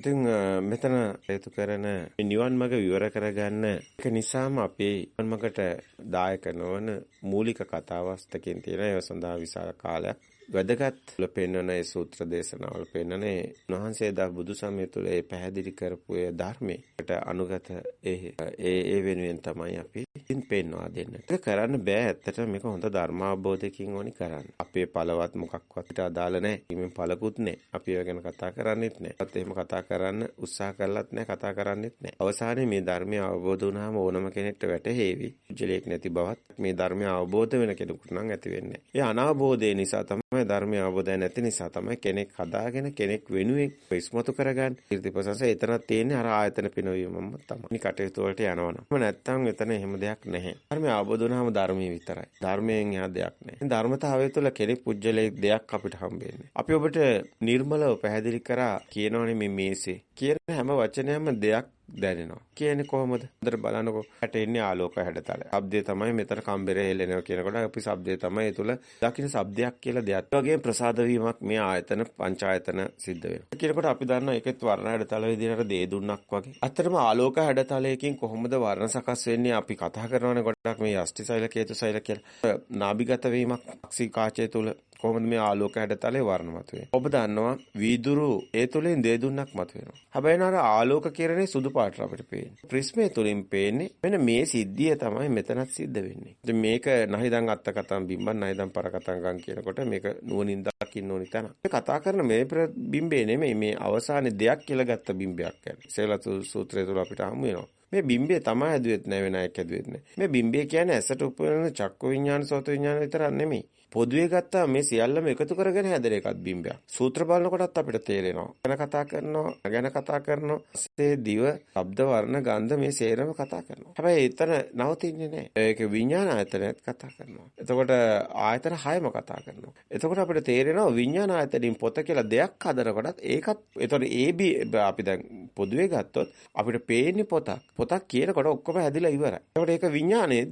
ඉතින් මෙතන හේතු කරන නිවන් මඟ විවර කරගන්න ඒක නිසාම අපේ නිවන් මඟට දායක නොවන මූලික කතාවස්තකින් තියෙන ඒව සඳහා විශාල කාලයක් වැදගත් පෙන්වන ඒ සූත්‍ර දේශනාවල පෙන්වන්නේ උන්වහන්සේ දා බුදු සමය තුළ ඒ පැහැදිලි කරපු ඒ ධර්මයට අනුගත ඒ ඒ වෙනුවෙන් තමයි අපි ඉතින් පෙන්වා දෙන්නේ. ඒක කරන්න බෑ ඇත්තට මේක හොඳ ධර්මාබෝධයකින් ඕනි කරන්න. අපේ පළවත් මොකක්වත් අදාළ නැහැ. ඊමෙන් පළකුත් නැහැ. අපි ඒව ගැන කතා කරන්නේත් නැහැ. ඒත් එහෙම කතා කරන්න උත්සාහ කළත් නැහැ, කතා කරන්නේත් නැහැ. අවසානයේ මේ ධර්මය අවබෝධ වුණාම ඕනම කෙනෙක්ට වැටහෙවි. ජලයක් නැති බවත් මේ ධර්මය අවබෝධ වෙන කෙනෙකුට නම් ඇති වෙන්නේ. ඒ අනාබෝධය නිසා තමයි තමයි ධර්මය අවබෝධය නැති නිසා තමයි කෙනෙක් හදාගෙන කෙනෙක් වෙනුවෙන් ඉස්මතු කරගන්න. ඊර්තිපසස එතන තියෙන්නේ අර ආයතන පිනවීමම තමයි. කටයුතු වලට යනවනම්. නැත්තම් එතන එහෙම දෙයක් නැහැ. ධර්මය අවබෝධ වුණාම ධර්මයේ විතරයි. ධර්මයෙන් එහා දෙයක් නැහැ. ධර්මතාවය තුළ කෙනෙක් පුජ්‍යලයක් දෙයක් අපිට හම්බෙන්නේ. අපි ඔබට නිර්මලව පැහැදිලි කරා කියනවනේ මේ මේසේ. කියන හැම වචනයක්ම දෙයක් දැනෙනවා. කියන්නේ කොහොමද? හොඳට බලනකො හැට එන්නේ ආලෝක හැඩතල. ශබ්දය තමයි මෙතන කම්බරේ හෙලෙනවා කියනකොට අපි ශබ්දය තමයි ඒ තුල දකින්න ශබ්දයක් කියලා දෙයක්. ඒ වගේම ප්‍රසාද වීමක් මේ ආයතන පංචායතන සිද්ධ වෙනවා. කියනකොට අපි දන්නවා ඒකෙත් වර්ණ හැඩතල විදිහට දේ දුන්නක් වගේ. අත්‍තරම ආලෝක හැඩතලයකින් කොහොමද වර්ණ සකස් වෙන්නේ අපි කතා කරනවානේ ගොඩක් මේ යෂ්ටි සෛල කේතු සෛල කියලා. නාභිගත වීමක් අක්සි කාචය තුල කොහොමද මේ ආලෝක හැඩතලේ වර්ණමත් වෙන්නේ. ඔබ දන්නවා වීදුරු ඒ තුලින් දේදුන්නක් මත වෙනවා. හැබැයි නර ආලෝක කිරණේ සුදු පාට අපිට පේන්නේ. ප්‍රිස්මේ තුලින් පේන්නේ මෙන්න මේ සිද්ධිය තමයි මෙතනත් සිද්ධ වෙන්නේ. ඉතින් මේක නහිදන් අත්ත කතම් බිම්බන් නහිදන් පර කතංගම් කියනකොට මේක නුවණින් දකින්න ඕනි තැන. මේ කතා කරන මේ බිම්බේ නෙමෙයි මේ අවසානයේ දෙයක් කියලා ගත්ත බිම්බයක් කියන්නේ. සේලතු සූත්‍රය තුල අපිට හමු වෙනවා. මේ බිම්බේ තමයි හැදුවෙත් නැහැ වෙන අයෙක් හැදුවෙත් නැහැ. මේ බිම්බේ කියන්නේ ඇසට උපදින චක්ක විඥාන සෝත විඥාන විතරක් නෙමෙයි. පොදුවේ ගත්තාම මේ සියල්ලම එකතු කරගෙන හැදෙන එකක් බිම්බයක්. සූත්‍ර බලනකොටත් අපිට තේරෙනවා. ගැන කතා කරනවා, ගැන කතා කරනවා. සේ දිව, ශබ්ද, වර්ණ, ගන්ධ මේ සේරම කතා කරනවා. හැබැයි එතන නවතින්නේ නැහැ. ඒක විඥාන ආයතනයත් කතා කරනවා. එතකොට ආයතන හයම කතා කරනවා. එතකොට අපිට තේරෙනවා විඥාන ආයතනින් පොත කියලා දෙයක් හදනකොටත් ඒකත් එතකොට AB අපි දැන් පොදුවේ ගත්තොත් අපිට පේන්නේ පොතක්. පොතක් කියනකොට ඔක්කොම හැදිලා ඉවරයි. එතකොට ඒක විඥානේ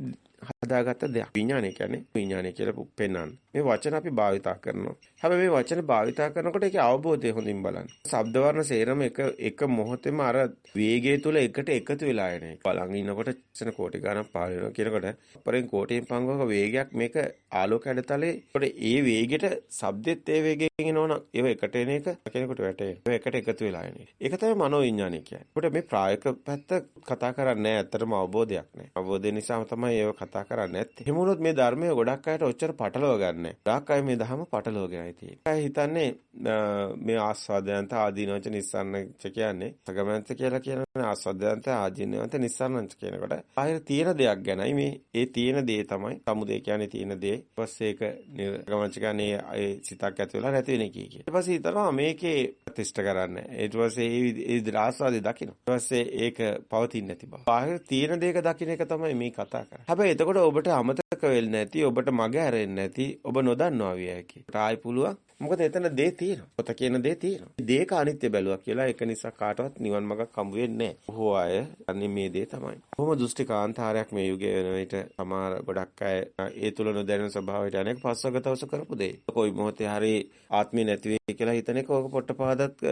හදාගත්ත දෙයක්. විඥානය කියන්නේ විඥානය කියලා පෙන්වන්න. මේ වචන අපි භාවිතා කරනවා. හැබැයි මේ වචන භාවිතා කරනකොට ඒකේ අවබෝධය හොඳින් බලන්න. ශබ්ද වර්ණ සේරම එක එක මොහොතේම අර වේගය තුල එකට එකතු වෙලා එන එක. බලන් ඉන්නකොට එතන කෝටි ගණන් පාර වෙනවා කියනකොට අපරෙන් කෝටියෙන් පංගුවක වේගයක් මේක ආලෝක හැඩතලේ. ඒකට ඒ වේගෙට ශබ්දෙත් ඒ වේගයෙන් එනවනම් ඒව එකට එන එක කෙනෙකුට වැටේ. ඒව එකට එකතු වෙලා එන එක. ඒක තමයි මනෝවිඤ්ඤාණය කියන්නේ. ඒකට මේ ප්‍රායෝගික පැත්ත කතා කරන්නේ නැහැ. ඇත්තටම අවබෝධයක් නැහැ. අවබෝධය නිසාම තමයි ඒව කතා කරන්නේ නැත්තේ. එහෙම වුණොත් මේ ධර්මය ගොඩක් අයට ඔච්චර පටලව ගන්නෑ. ගොඩක් අය මේ ධර්ම පටලවගෙනයි තියෙන්නේ. අය හිතන්නේ මේ ආස්වාදයන්ත ආදීනවච නිස්සන්නච කියන්නේ සගමන්ත කියලා කියන්නේ ආස්වාදයන්ත ආදීනවන්ත නිස්සන්නච කියනකොට ආයෙ තියෙන දෙයක් ගැනයි මේ ඒ තියෙන දේ තමයි සමුදේ කියන්නේ තියෙන දේ. ඊට පස්සේ ඒක ගමන්ච කියන්නේ ඒ සිතක් ඇති වෙලා නැති වෙන එකයි කිය. ඊට පස්සේ හිතනවා මේකේ ප්‍රතිෂ්ඨ කරන්න. ඊට පස්සේ ඒ ඒ ආස්වාදේ දකින්න. ඊට පස්සේ ඒක පවතින්නේ නැති බව. බාහිර තියෙන දේක දකින්න එක තමයි මේ කතා කරන්නේ. හැබැයි එතකොට ඔබට අමතක වෙන්නේ නැති, ඔබට මග හැරෙන්නේ නැති, ඔබ නොදන්නවා විය හැකි. ආයි පුළුවන්. මොකද එතන දේ තියෙනවා. පොත කියන දේ තියෙනවා. දේක අනිත්‍ය බැලුවා කියලා ඒක නිසා කාටවත් නිවන් මඟක් හම්බ වෙන්නේ නැහැ. බොහෝ අය අන්නේ මේ දේ තමයි. කොහොම දෘෂ්ටි කාන්තාරයක් මේ යුගයේ වෙන විට සමහර ගොඩක් අය ඒ තුල නොදැනෙන ස්වභාවයට අනෙක් පස්වගතවස කරපු දේ. කොයි මොහොතේ හරි ආත්මේ නැති වෙයි කියලා හිතන එක ඕක පොට්ටපාදත්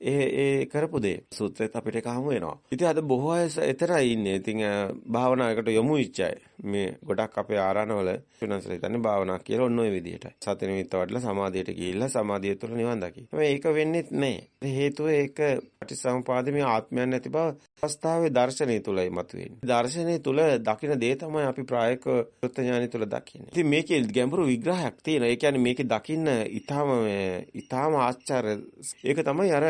ඒ ඒ කරපු දේ සූත්‍රෙත් අපිට එක හමු වෙනවා. ඉතින් අද බොහෝ අය එතරයි ඉන්නේ. ඉතින් භාවනාවකට යොමු වෙච්ච අය. මේ ගොඩක් අපේ ආරණවල වෙනසලා හිතන්නේ භාවනා කියලා ඔන්න ඔය විදිහටයි. සති නිමිත්ත වඩලා සමාධියට ගිහිල්ලා සමාධිය තුළ නිවන් දකි. මේක වෙන්නේ නැහැ. හේතුව ඒක පටිසමුපාදේ මේ ආත්මයන් නැති බව අවස්ථාවේ දර්ශනය තුලයි මතුවෙන්නේ. දර්ශනය තුල දකින දේ තමයි අපි ප්‍රායෝගික ඥානය තුල දකින්නේ. ඉතින් මේකේ ගැඹුරු විග්‍රහයක් තියෙනවා. ඒ කියන්නේ මේකේ දකින්න ඊටාම ඊටාම ආශ්චර්ය ඒක තමයි අර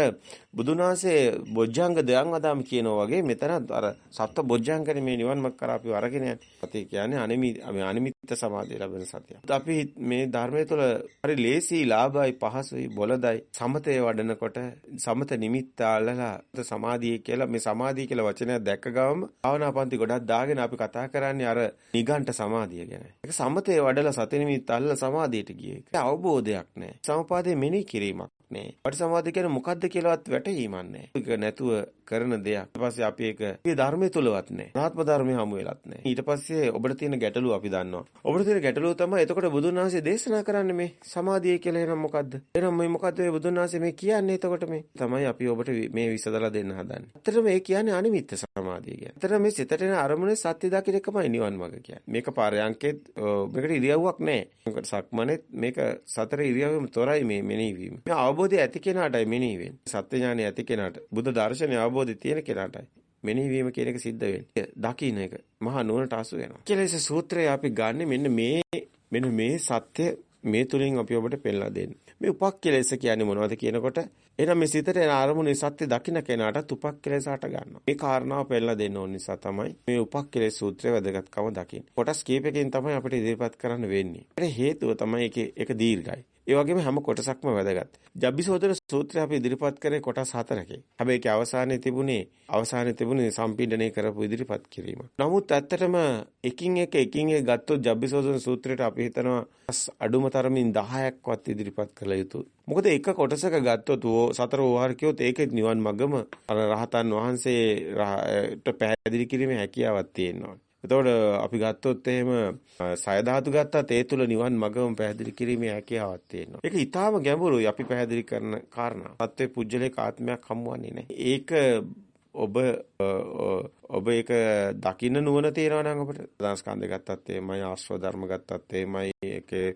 බුදුන් වහන්සේ බොජ්ජංග දයන් වදාම කියනවා වගේ මෙතන අර සත්ව බොජ්ජංගනේ මේ නිවන් මක් කරා අපි අරගෙන යන්නේ. සතිය කියන්නේ අනිමි අනිමිත්ත සමාධිය ලැබෙන සතිය. අපි මේ ධර්මයේ තුල හරි ලේසි ලාභයි පහසුයි බොලදයි සමතේ වඩනකොට සමත නිමිත්ත අල්ලලා සමාධිය කියලා මේ සමාධිය කියලා වචනයක් දැක්ක ගමම භාවනාපන්ති ගොඩක් දාගෙන අපි කතා කරන්නේ අර නිගණ්ඨ සමාධිය ගැන. ඒක සමතේ වඩලා සති නිමිත්ත අල්ලලා සමාධියට ගියේ. ඒක අවබෝධයක් නෑ. සමපාදයේ මෙනෙහි කිරීමක්. නැහැ. පටිසම්භාවය කියන්නේ මොකද්ද කියලාවත් වැටහීමක් නැහැ. ඒක නැතුව කරන දෙයක්. ඊට පස්සේ අපි ඒක මේ ධර්මයේ තුලවත් නැහැ. ආත්ම ධර්මයේ හමු වෙලත් නැහැ. ඊට පස්සේ ඔබට තියෙන ගැටලුව අපි දන්නවා. ඔබට තියෙන ගැටලුව තමයි එතකොට බුදුන් වහන්සේ දේශනා කරන්නේ මේ සමාධිය කියලා එනම් මොකද්ද? එහෙනම් මේ මොකද්ද මේ බුදුන් වහන්සේ මේ කියන්නේ එතකොට මේ? තමයි අපි ඔබට මේ විසඳලා දෙන්න හදන්නේ. ඇත්තටම මේ කියන්නේ අනිමිත්ත සමාධිය කියන්නේ. ඇත්තටම මේ සිතට එන අරමුණේ සත්‍ය දකින්න එකමයි නිවන් මඟ කියන්නේ. මේක පාරයන්කෙත් මේකට ඉරියව්වක් නැහැ. මේකට සක්මනේත් මේක සතර ඉරියව්වෙම තොරයි මේ මෙනෙහි වීම. මේ අවබෝධය ඇති කෙනාටයි මෙනෙහි වෙන්නේ. සත්‍ය ඥානය ඇති කෙනාට බුද්ධ දර්ශනය අවබෝධය තියෙන කෙනාටයි මෙනෙහි වීම කියන එක සිද්ධ වෙන්නේ. දකින්න එක මහා නුවණට අසු වෙනවා. කෙලෙස සූත්‍රය අපි ගන්න මෙන්න මේ මෙන්න මේ සත්‍ය මේ තුලින් අපි ඔබට පෙන්නලා දෙන්නේ. මේ උපක්ඛලේශ කියන්නේ මොනවද කියනකොට එහෙනම් මේ සිතට එන අරමුණේ සත්‍ය දකින්න කෙනාට උපක්ඛලේශ හට ගන්නවා. මේ කාරණාව පෙන්නලා දෙන්න ඕන නිසා තමයි මේ උපක්ඛලේශ සූත්‍රයේ වැදගත්කම දකින්නේ. කොටස් කීපකින් තමයි අපිට ඉදිරිපත් කරන්න වෙන්නේ. ඒකට හේතුව තමයි ඒකේ ඒක දීර්ඝයි. ඒ වගේම හැම කොටසක්ම වැදගත්. ජබ්බිසෝදන සූත්‍රය අපි ඉදිරිපත් කරේ කොටස් හතරකින්. හැබැයි ඒකේ අවසානයේ තිබුණේ අවසානයේ තිබුණේ සම්පීඩනය කරපු ඉදිරිපත් කිරීම. නමුත් ඇත්තටම එකින් එක එකින් එක ගත්තොත් ජබ්බිසෝදන සූත්‍රයට අපි හිතනවා අඩුම තරමින් 10ක්වත් ඉදිරිපත් කළ යුතුයි. මොකද එක කොටසක ගත්තොත් සතර වහර කියොත් ඒකේ නිවන් මගම අර රහතන් වහන්සේට පැහැදිලි කිරීමේ හැකියාවක් තියෙනවා. එතකොට අපි ගත්තොත් එහෙම සය ධාතු ගත්තත් ඒ තුල නිවන් මගම පැහැදිලි කිරීමේ හැකියාවක් තියෙනවා. ඒක ඊටාම ගැඹුරුයි අපි පැහැදිලි කරන කාරණා. සත්වේ පුජ්‍යලේක ආත්මයක් හමුවන්නේ නැහැ. ඒක ඔබ ඔබ ඒක දකින්න නුවණ තියනවා නම් අපිට දාස්කන්ධ ගත්තත් එහෙමයි ආශ්‍රව ධර්ම ගත්තත් එහෙමයි ඒකේ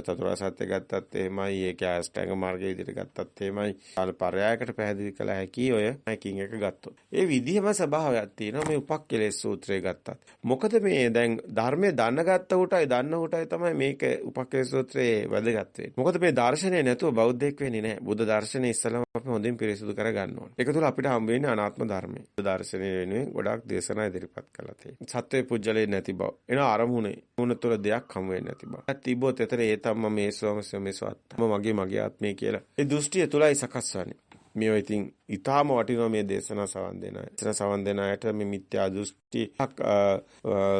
චතුරාර්ය සත්‍ය ගත්තත් එහෙමයි ඒකේ අෂ්ටාංග මාර්ගය විදිහට ගත්තත් එහෙමයි. අර පරයායකට පැහැදිලි කළ හැකි ඔය එකකින් එක ගත්තොත්. ඒ විදිහම ස්වභාවයක් තියෙනවා මේ උපක්කලේශ සූත්‍රය ගත්තත්. මොකද මේ දැන් ධර්මයේ දන්න ගත්ත උටයි දන්න උටයි තමයි මේක උපක්කලේශ සූත්‍රයේ වැදගත් වෙන්නේ. මොකද මේ දර්ශනය නැතුව බෞද්ධෙක් වෙන්නේ නැහැ. බුද්ධ දර්ශනය ඉස්සලම අපි හොඳින් පිරිසුදු කරගන්න ඕනේ. ඒක තුළ අපිට හම්බ වෙන්නේ අනාත්ම ධර්මය. දර්ශනය වෙනුවෙන් ගොඩාක් ගොඩාක් දේශනා ඉදිරිපත් කළා තියෙනවා. සත්වේ පුජ්‍යලේ නැති බව. එන අරමුණේ මුණ තුළ දෙයක් හමු වෙන්නේ නැති බව. තිබ්බොත් එතන ඒ තම්ම මේ සෝමස මේ සවත්ත. මගේ මගේ ආත්මය කියලා. ඒ දෘෂ්ටිය තුලයි සකස් වන්නේ. මේවා ඉතින් ඊටාම වටිනවා මේ දේශනා සවන් දෙන අය. දේශනා සවන් දෙන අයට මේ මිත්‍යා දෘෂ්ටි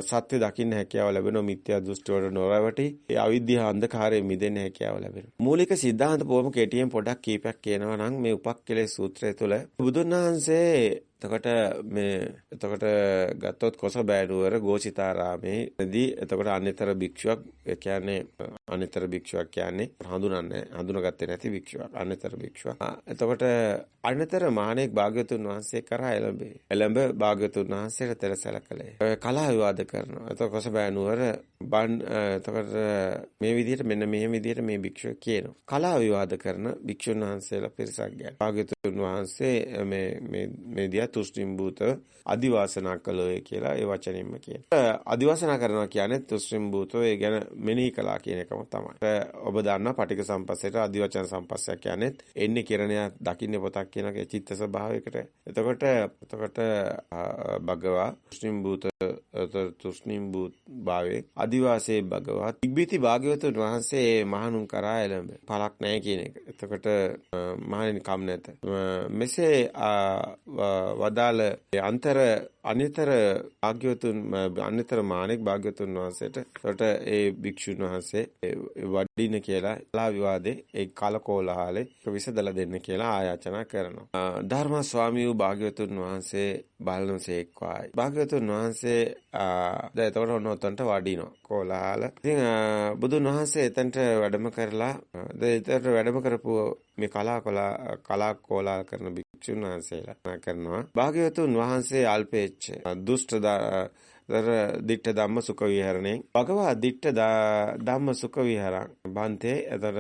සත්‍ය දකින්න හැකියාව ලැබෙනවා මිත්‍යා දෘෂ්ටි වල නොරවටි ඒ අවිද්‍යාව අන්ධකාරයෙන් මිදෙන්න හැකියාව ලැබෙනවා. මූලික සිද්ධාන්ත බොහොම කෙටියෙන් පොඩක් කීපයක් කියනවා නම් මේ උපක්කලේ සූත්‍රය තුළ බුදුන් වහන්සේ එතකොට මේ එතකොට ගත්තොත් කොසබෑනුවර ගෝසිතාරාමේදී එතකොට අනිතර භික්ෂුවක් ඒ කියන්නේ අනිතර භික්ෂුවක් කියන්නේ හඳුනන්නේ හඳුනගත්තේ නැති භික්ෂුවක් අනිතර භික්ෂුවක්. එතකොට අනිතර මහණෙක් භාග්‍යතුන් වහන්සේ කරා එළඹේ. එළඹ භාග්‍යතුන් වහන්සේට තෙරසැල කළේ. කලහ විවාද කරනවා. එතකොට කොසබෑනුවර බන් එතකොට මේ විදිහට මෙන්න මේ විදිහට මේ භික්ෂුව කියනවා. කලහ විවාද කරන භික්ෂුන් වහන්සේලා පිරිසක් ගැන. භාග්‍යතුන් වහන්සේ මේ මේ මේ දිහා තුෂ්ටිම් භූත අදිවාසනා කළෝය කියලා ඒ වචනින්ම කියනවා. අදිවාසනා කරනවා කියන්නේ තුෂ්ටිම් භූතෝ ඒ ගැන මෙනෙහි කළා කියන එකම තමයි. ඔබ දන්නා පටික සම්පස්සයට අදිවචන සම්පස්සයක් කියන්නේ එන්නේ කිරණයක් දකින්නේ පොතක් කියන චිත්ත ස්වභාවයකට. එතකොට එතකොට භගවා තුෂ්ටිම් භූත තුෂ්ණිම් භූත භාවයේ අදිවාසේ භගවා තිබ්බිති භාග්‍යවතුන් වහන්සේ මහණුන් කරා එළඹ පළක් නැහැ කියන එක. එතකොට මහණෙනි කම් නැත. මෙසේ වදාළ අන්තර අනිතර භාග්‍යවතුන් අනිතර මානෙක් භාග්‍යවතුන් වහන්සේට එතකොට ඒ භික්ෂුන් වහන්සේ වඩින්න කියලා ලා විවාදේ ඒ කලකෝලහලේ විසදලා දෙන්න කියලා ආයාචනා කරනවා. ධර්ම ස්වාමී වූ භාග්‍යවතුන් වහන්සේ බලනසේක්වායි. භාග්‍යවතුන් වහන්සේ දැන් එතකොට ඔන්න ඔතනට වඩිනවා. කෝලහල. ඉතින් බුදුන් වහන්සේ එතනට වැඩම කරලා දැන් එතනට වැඩම කරපු මේ කලා කොලා කලා කෝලා කරන භික්ෂුන් වහන්සේලා කරනවා. භාග්‍යවතුන් වහන්සේ අල්පේච්ඡ දුෂ්ට දර දිට්ඨ ධම්ම සුඛ විහරණේ භගවා දිට්ඨ ධම්ම සුඛ විහරං බන්තේ එතර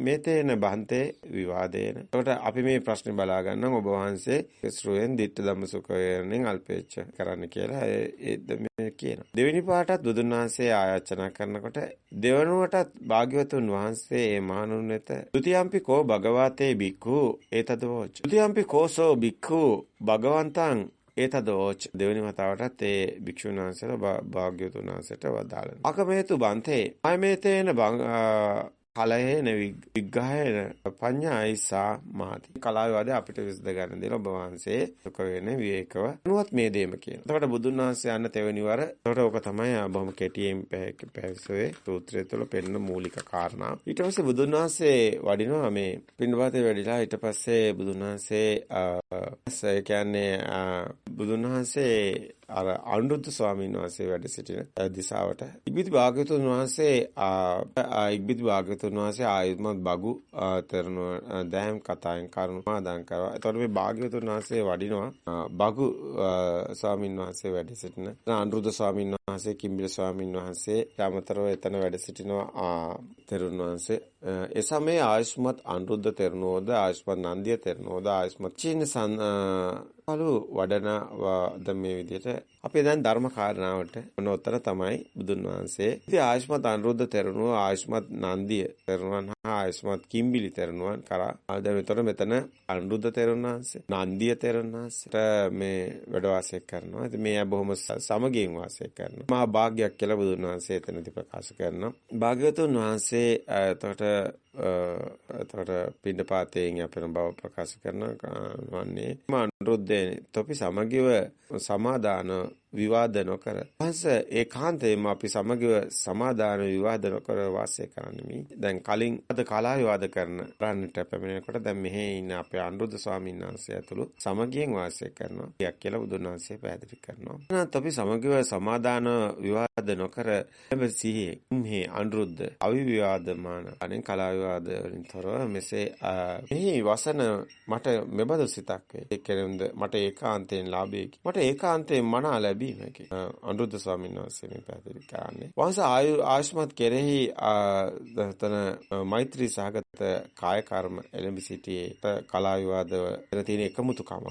මේතේන බන්තේ විවාදේන. එතකොට අපි මේ ප්‍රශ්නේ බලා ගන්නම් ඔබ වහන්සේ ශ්‍රෝයෙන් දිට්ඨ ධම්ම සුඛ විහරණෙන් අල්පේච්ඡ කරන්න කියලා. ඒ මේ කියනවා. දෙවෙනි පාටත් බුදුන් වහන්සේ ආයාචනා කරනකොට දෙවනුවටත් භාග්‍යවතුන් වහන්සේ මේ මහණුන් වෙත ဒ ුතියම්පි කෝ භගවතේ බික්ඛු ඒතදවෝච ဒ ුතියම්පි කෝසෝ බික්ඛු භගවන්තං ඒතදෝච දෙවෙනි වතාවටත් ඒ භික්ෂුන් වහන්සේලා භාග්‍යවතුන් වහන්සේට වදාළා. අකමේතු බන්තේ අයමේතේන කලහේන විග්‍රහයන පඤ්ඤායිසා මාති. කලාවේවාද අපිට විසඳ ගන්න දෙන ඔබ වහන්සේ සුඛ වෙන විවේකව නුවත් මේ දේම කියන. එතකොට බුදුන් වහන්සේ යන්න තෙවැනි වර. එතකොට ඕක තමයි බොහොම කෙටියෙන් පැහැසුවේ සූත්‍රය තුළ පෙන්න මූලික කාරණා. ඊට පස්සේ බුදුන් වහන්සේ වඩිනවා මේ පින්ඩපාතේ වැඩිලා ඊට පස්සේ බුදුන් වහන්සේ ඒ කියන්නේ බුදුන් වහන්සේ අර අනුරුද්ධ ස්වාමීන් වහන්සේ වැඩ සිටින දිසාවට ඉබ්බිති භාග්‍යතුන් වහන්සේ ඉබ්බිති භාග්‍යතුන් වහන්සේ ආයුත්මත් බගු තරන දැහැම් කතාවෙන් කරුණු ආදාන් කරවා. එතකොට මේ භාග්‍යතුන් වහන්සේ වඩිනවා බගු ස්වාමීන් වහන්සේ වැඩ සිටින අනුරුද්ධ ස්වාමීන් වහන්සේ කිම්බිල ස්වාමීන් වහන්සේ යමතරව එතන වැඩ සිටිනවා තෙරුන් වහන්සේ. ඒ සමයේ ආයුෂ්මත් අනුරුද්ධ තෙරණෝද ආයුෂ්මත් නන්දිය තෙරණෝද ආයුෂ්මත් චීන පළු වඩනවාද මේ විදිහට අපි දැන් ධර්ම කාරණාවට මොන උත්තර තමයි බුදුන් වහන්සේ. ඉතින් ආයුෂ්මත් අනුරුද්ධ තෙරණුව ආයුෂ්මත් නන්දිය තෙරණුවන් හා ආයුෂ්මත් කිම්බිලි තෙරණුවන් කරා. දැන් මෙතන මෙතන අනුරුද්ධ තෙරණුවන් වහන්සේ නන්දිය තෙරණුවන් වහන්සේට මේ වැඩ වාසය කරනවා. ඉතින් මේ බොහොම සමගියෙන් වාසය කරනවා. මහා භාග්‍යයක් කියලා බුදුන් වහන්සේ එතනදී ප්‍රකාශ කරනවා. භාග්‍යවතුන් වහන්සේ එතකොට එතකොට පින්ඩපාතයෙන් අපෙන බව ප්‍රකාශ කරනවා. වන්නේ අනුරුද්ධේ තොපි සමගිව සමාදාන විවාද නොකර පස්ස ඒකාන්තයෙන්ම අපි සමගිව සමාදාන විවාද නොකර වාසය කරන්නේ දැන් කලින් අද කලා විවාද කරන රන්නට පැමිණෙනකොට දැන් මෙහි ඉන්න අපේ අනුරුද්ධ ස්වාමීන් වහන්සේ ඇතුළු සමගියෙන් වාසය කරනවා. කියක් කියලා බුදුන් වහන්සේ පැහැදිලි කරනවා. නැත් අපි සමගිව සමාදාන විවාද නොකර සිහියේ මෙහි අනුරුද්ධ අවිවිවාදමාන අනෙන් කලා විවාද වලින් තොරව මෙසේ මෙහි වසන මට මෙබඳු සිතක් වේ. ඒ කියන්නේ මට ඒකාන්තයෙන් ලාභයකි. මට ඒකාන්තයෙන් මනා ලැබී ලැබීමකි. අනුරුද්ධ ස්වාමීන් වහන්සේ මේ පැහැදිලි කරන්නේ. වහන්සේ ආයු ආශ්මත් කෙරෙහි තන මෛත්‍රී සහගත කාය කර්ම එළඹ සිටියේ කලා විවාදව එතන තියෙන එකමුතුකම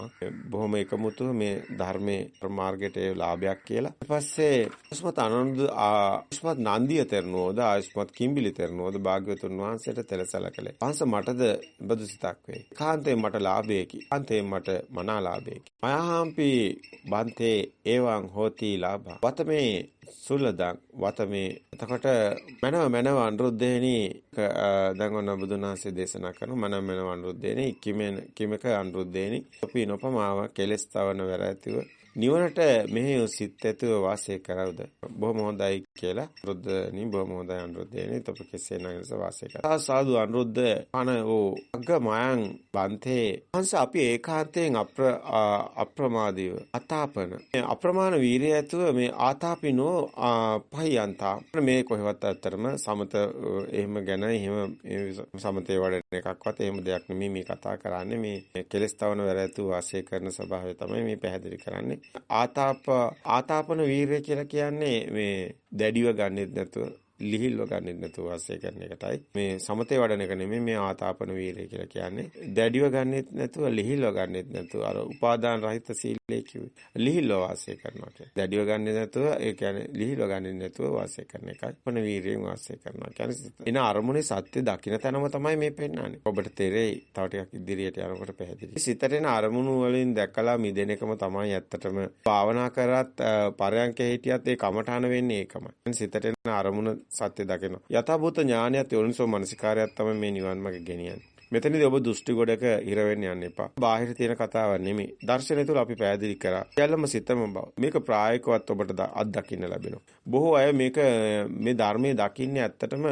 බොහොම එකමුතුව මේ ධර්මයේ මාර්ගයට ලාභයක් කියලා. ඊට පස්සේ ආශ්මත් ආනන්ද ආශ්මත් නන්දිය තෙරණුවෝද ආශ්මත් කිම්බිලි තෙරණුවෝද භාග්‍යවතුන් වහන්සේට තෙලසල කළේ. වහන්සේ මටද බදු සිතක් වේ. කාන්තේ මට ලාභයකි. කාන්තේ මට මනා ලාභයකි. මයහාම්පි බන්තේ ඒවං සුලදං හෝති ලාභා. වතමේ සුලදං වතමේ එතකොට මනව මනව අනුරුද්ධේනි දැන් ඔන්න බුදුන් වහන්සේ දේශනා කරන මනව මනව අනුරුද්ධේනි කිමෙන කිමක අනුරුද්ධේනි අපි නොපමාව කෙලස් තවන වැරැතිව නිවනට මෙහි සිත් ඇතුව වාසය කරවද? බොහොම හොඳයි. කියලා රුද්දනි බොහොම හොඳයි අනුරුද්ධේනි තොප කෙසේ නගනස වාසය කරා. සාදු අනුරුද්ධ අන ඕ අග්ග මයන් බන්තේ. හංස අපි ඒකාන්තයෙන් අප්‍ර අප්‍රමාදීව අතාපන. අප්‍රමාණ වීරිය ඇතුව මේ ආතාපිනෝ පහයන්තා. මේ කොහෙවත් අත්‍තරම සමත එහෙම ගැන එහෙම සමතේ වඩන එකක්වත් එහෙම දෙයක් නෙමෙයි මේ කතා කරන්නේ. මේ කෙලස් තවන වැරැතු වාසය කරන ස්වභාවය තමයි මේ පැහැදිලි කරන්නේ. ආතාප ආතාපන වීරය කියලා කියන්නේ මේ දැඩිව ගන්නෙත් නැතුව ලිහිල්ව ගන්නෙත් නැතුව වාසය කරන එකටයි. මේ සමතේ වඩන එක නෙමෙයි මේ ආතාපන වීරය කියලා කියන්නේ. දැඩිව ගන්නෙත් නැතුව ලිහිල්ව ගන්නෙත් නැතුව අර උපාදාන රහිත සීලයේ කිව්වේ. ලිහිල්ව වාසය කරනවා කියන්නේ. දැඩිව ගන්නෙ නැතුව ඒ කියන්නේ ලිහිල්ව ගන්නෙ නැතුව වාසය කරන එකයි. පන වීරයෙන් වාසය කරනවා කියන්නේ. එන අරමුණේ සත්‍ය දකින්න තැනම තමයි මේ පෙන්වන්නේ. ඔබට තේරෙයි තව ටිකක් ඉදිරියට යනකොට පැහැදිලි. සිතට එන අරමුණු වලින් දැකලා මිදෙන එකම තමයි ඇත්තටම භාවනා කරත් පරයන්ක හිටියත් ඒ කමඨාන වෙන්නේ ඒකමයි. සිතට එන අරමුණ සත්‍ය දකිනවා. යථාභූත ඥානයත් යෝනිසෝ මනසිකාරයත් තමයි මේ නිවන් මාර්ග ගෙනියන්නේ. මෙතනදී ඔබ දෘෂ්ටි ගොඩක හිර වෙන්න යන්න එපා. බාහිර තියෙන කතාවක් නෙමෙයි. දර්ශනය තුළ අපි පැහැදිලි කරා. සියල්ලම සිතම බව. මේක ප්‍රායෝගිකවත් ඔබට අත්දකින්න ලැබෙනවා. බොහෝ අය මේක මේ ධර්මයේ දකින්නේ ඇත්තටම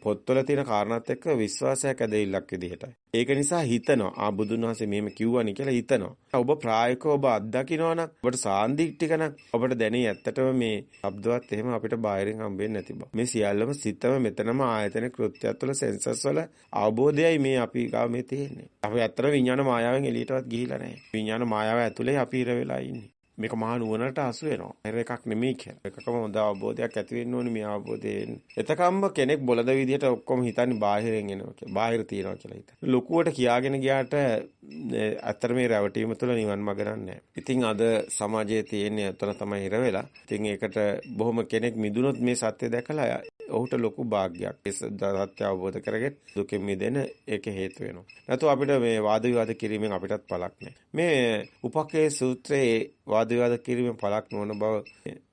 පොත්වල තියෙන කාරණාත් එක්ක විශ්වාසයක් ඇදෙILLක් විදිහටයි. ඒක නිසා හිතනවා ආ බුදුන් වහන්සේ මෙහෙම කිව්වනි කියලා හිතනවා. ඔබ ප්‍රායෝගිකව ඔබ අත්දකිනවා නම් ඔබට සාන්දිටික නම් ඔබට දැනේ ඇත්තටම මේ શબ્දවත් එහෙම අපිට බාහිරින් හම්බෙන්නේ නැති බව. මේ සියල්ලම සිතම මෙතනම ආයතන කෘත්‍යයත් වල සෙන්සර්ස් වල අවබෝධයයි මේ අපි ගාව මේ තියෙන්නේ. අපි ඇත්තට විඥාන මායාවෙන් එළියටවත් ගිහිලා නැහැ. විඥාන මායාව ඇතුලේ අපි ඉර වෙලා ඉන්නේ. මේක මහා නුවණට අසු වෙනවා. ඒර එකක් නෙමෙයි කියන්නේ. එකකම හොඳ අවබෝධයක් ඇති වෙන්න ඕනේ මේ අවබෝධයෙන්. එතකම්ම කෙනෙක් බොළඳ විදියට ඔක්කොම හිතන්නේ බාහිරෙන් එනවා කියලා. බාහිර තියනවා කියලා හිතන. ලොකුවට කියාගෙන ගියාට ඇත්තට මේ රැවටීම තුළ නිවන් මඟ නැහැ. ඉතින් අද සමාජයේ තියෙන එතන තමයි හිර වෙලා. ඉතින් ඒකට බොහොම කෙනෙක් මිදුනොත් මේ සත්‍ය දැකලා ඔහුට ලොකු වාග්යක්. ඒ සත්‍ය අවබෝධ කරගෙන දුකෙන් මිදෙන ඒක හේතු වෙනවා. නැතු අපිට මේ වාද විවාද කිරීමෙන් අපිටත් පළක් නැහැ. මේ උපකේ සූත්‍රයේ වාද විවාද කිරීමෙන් පළක් නොවන බව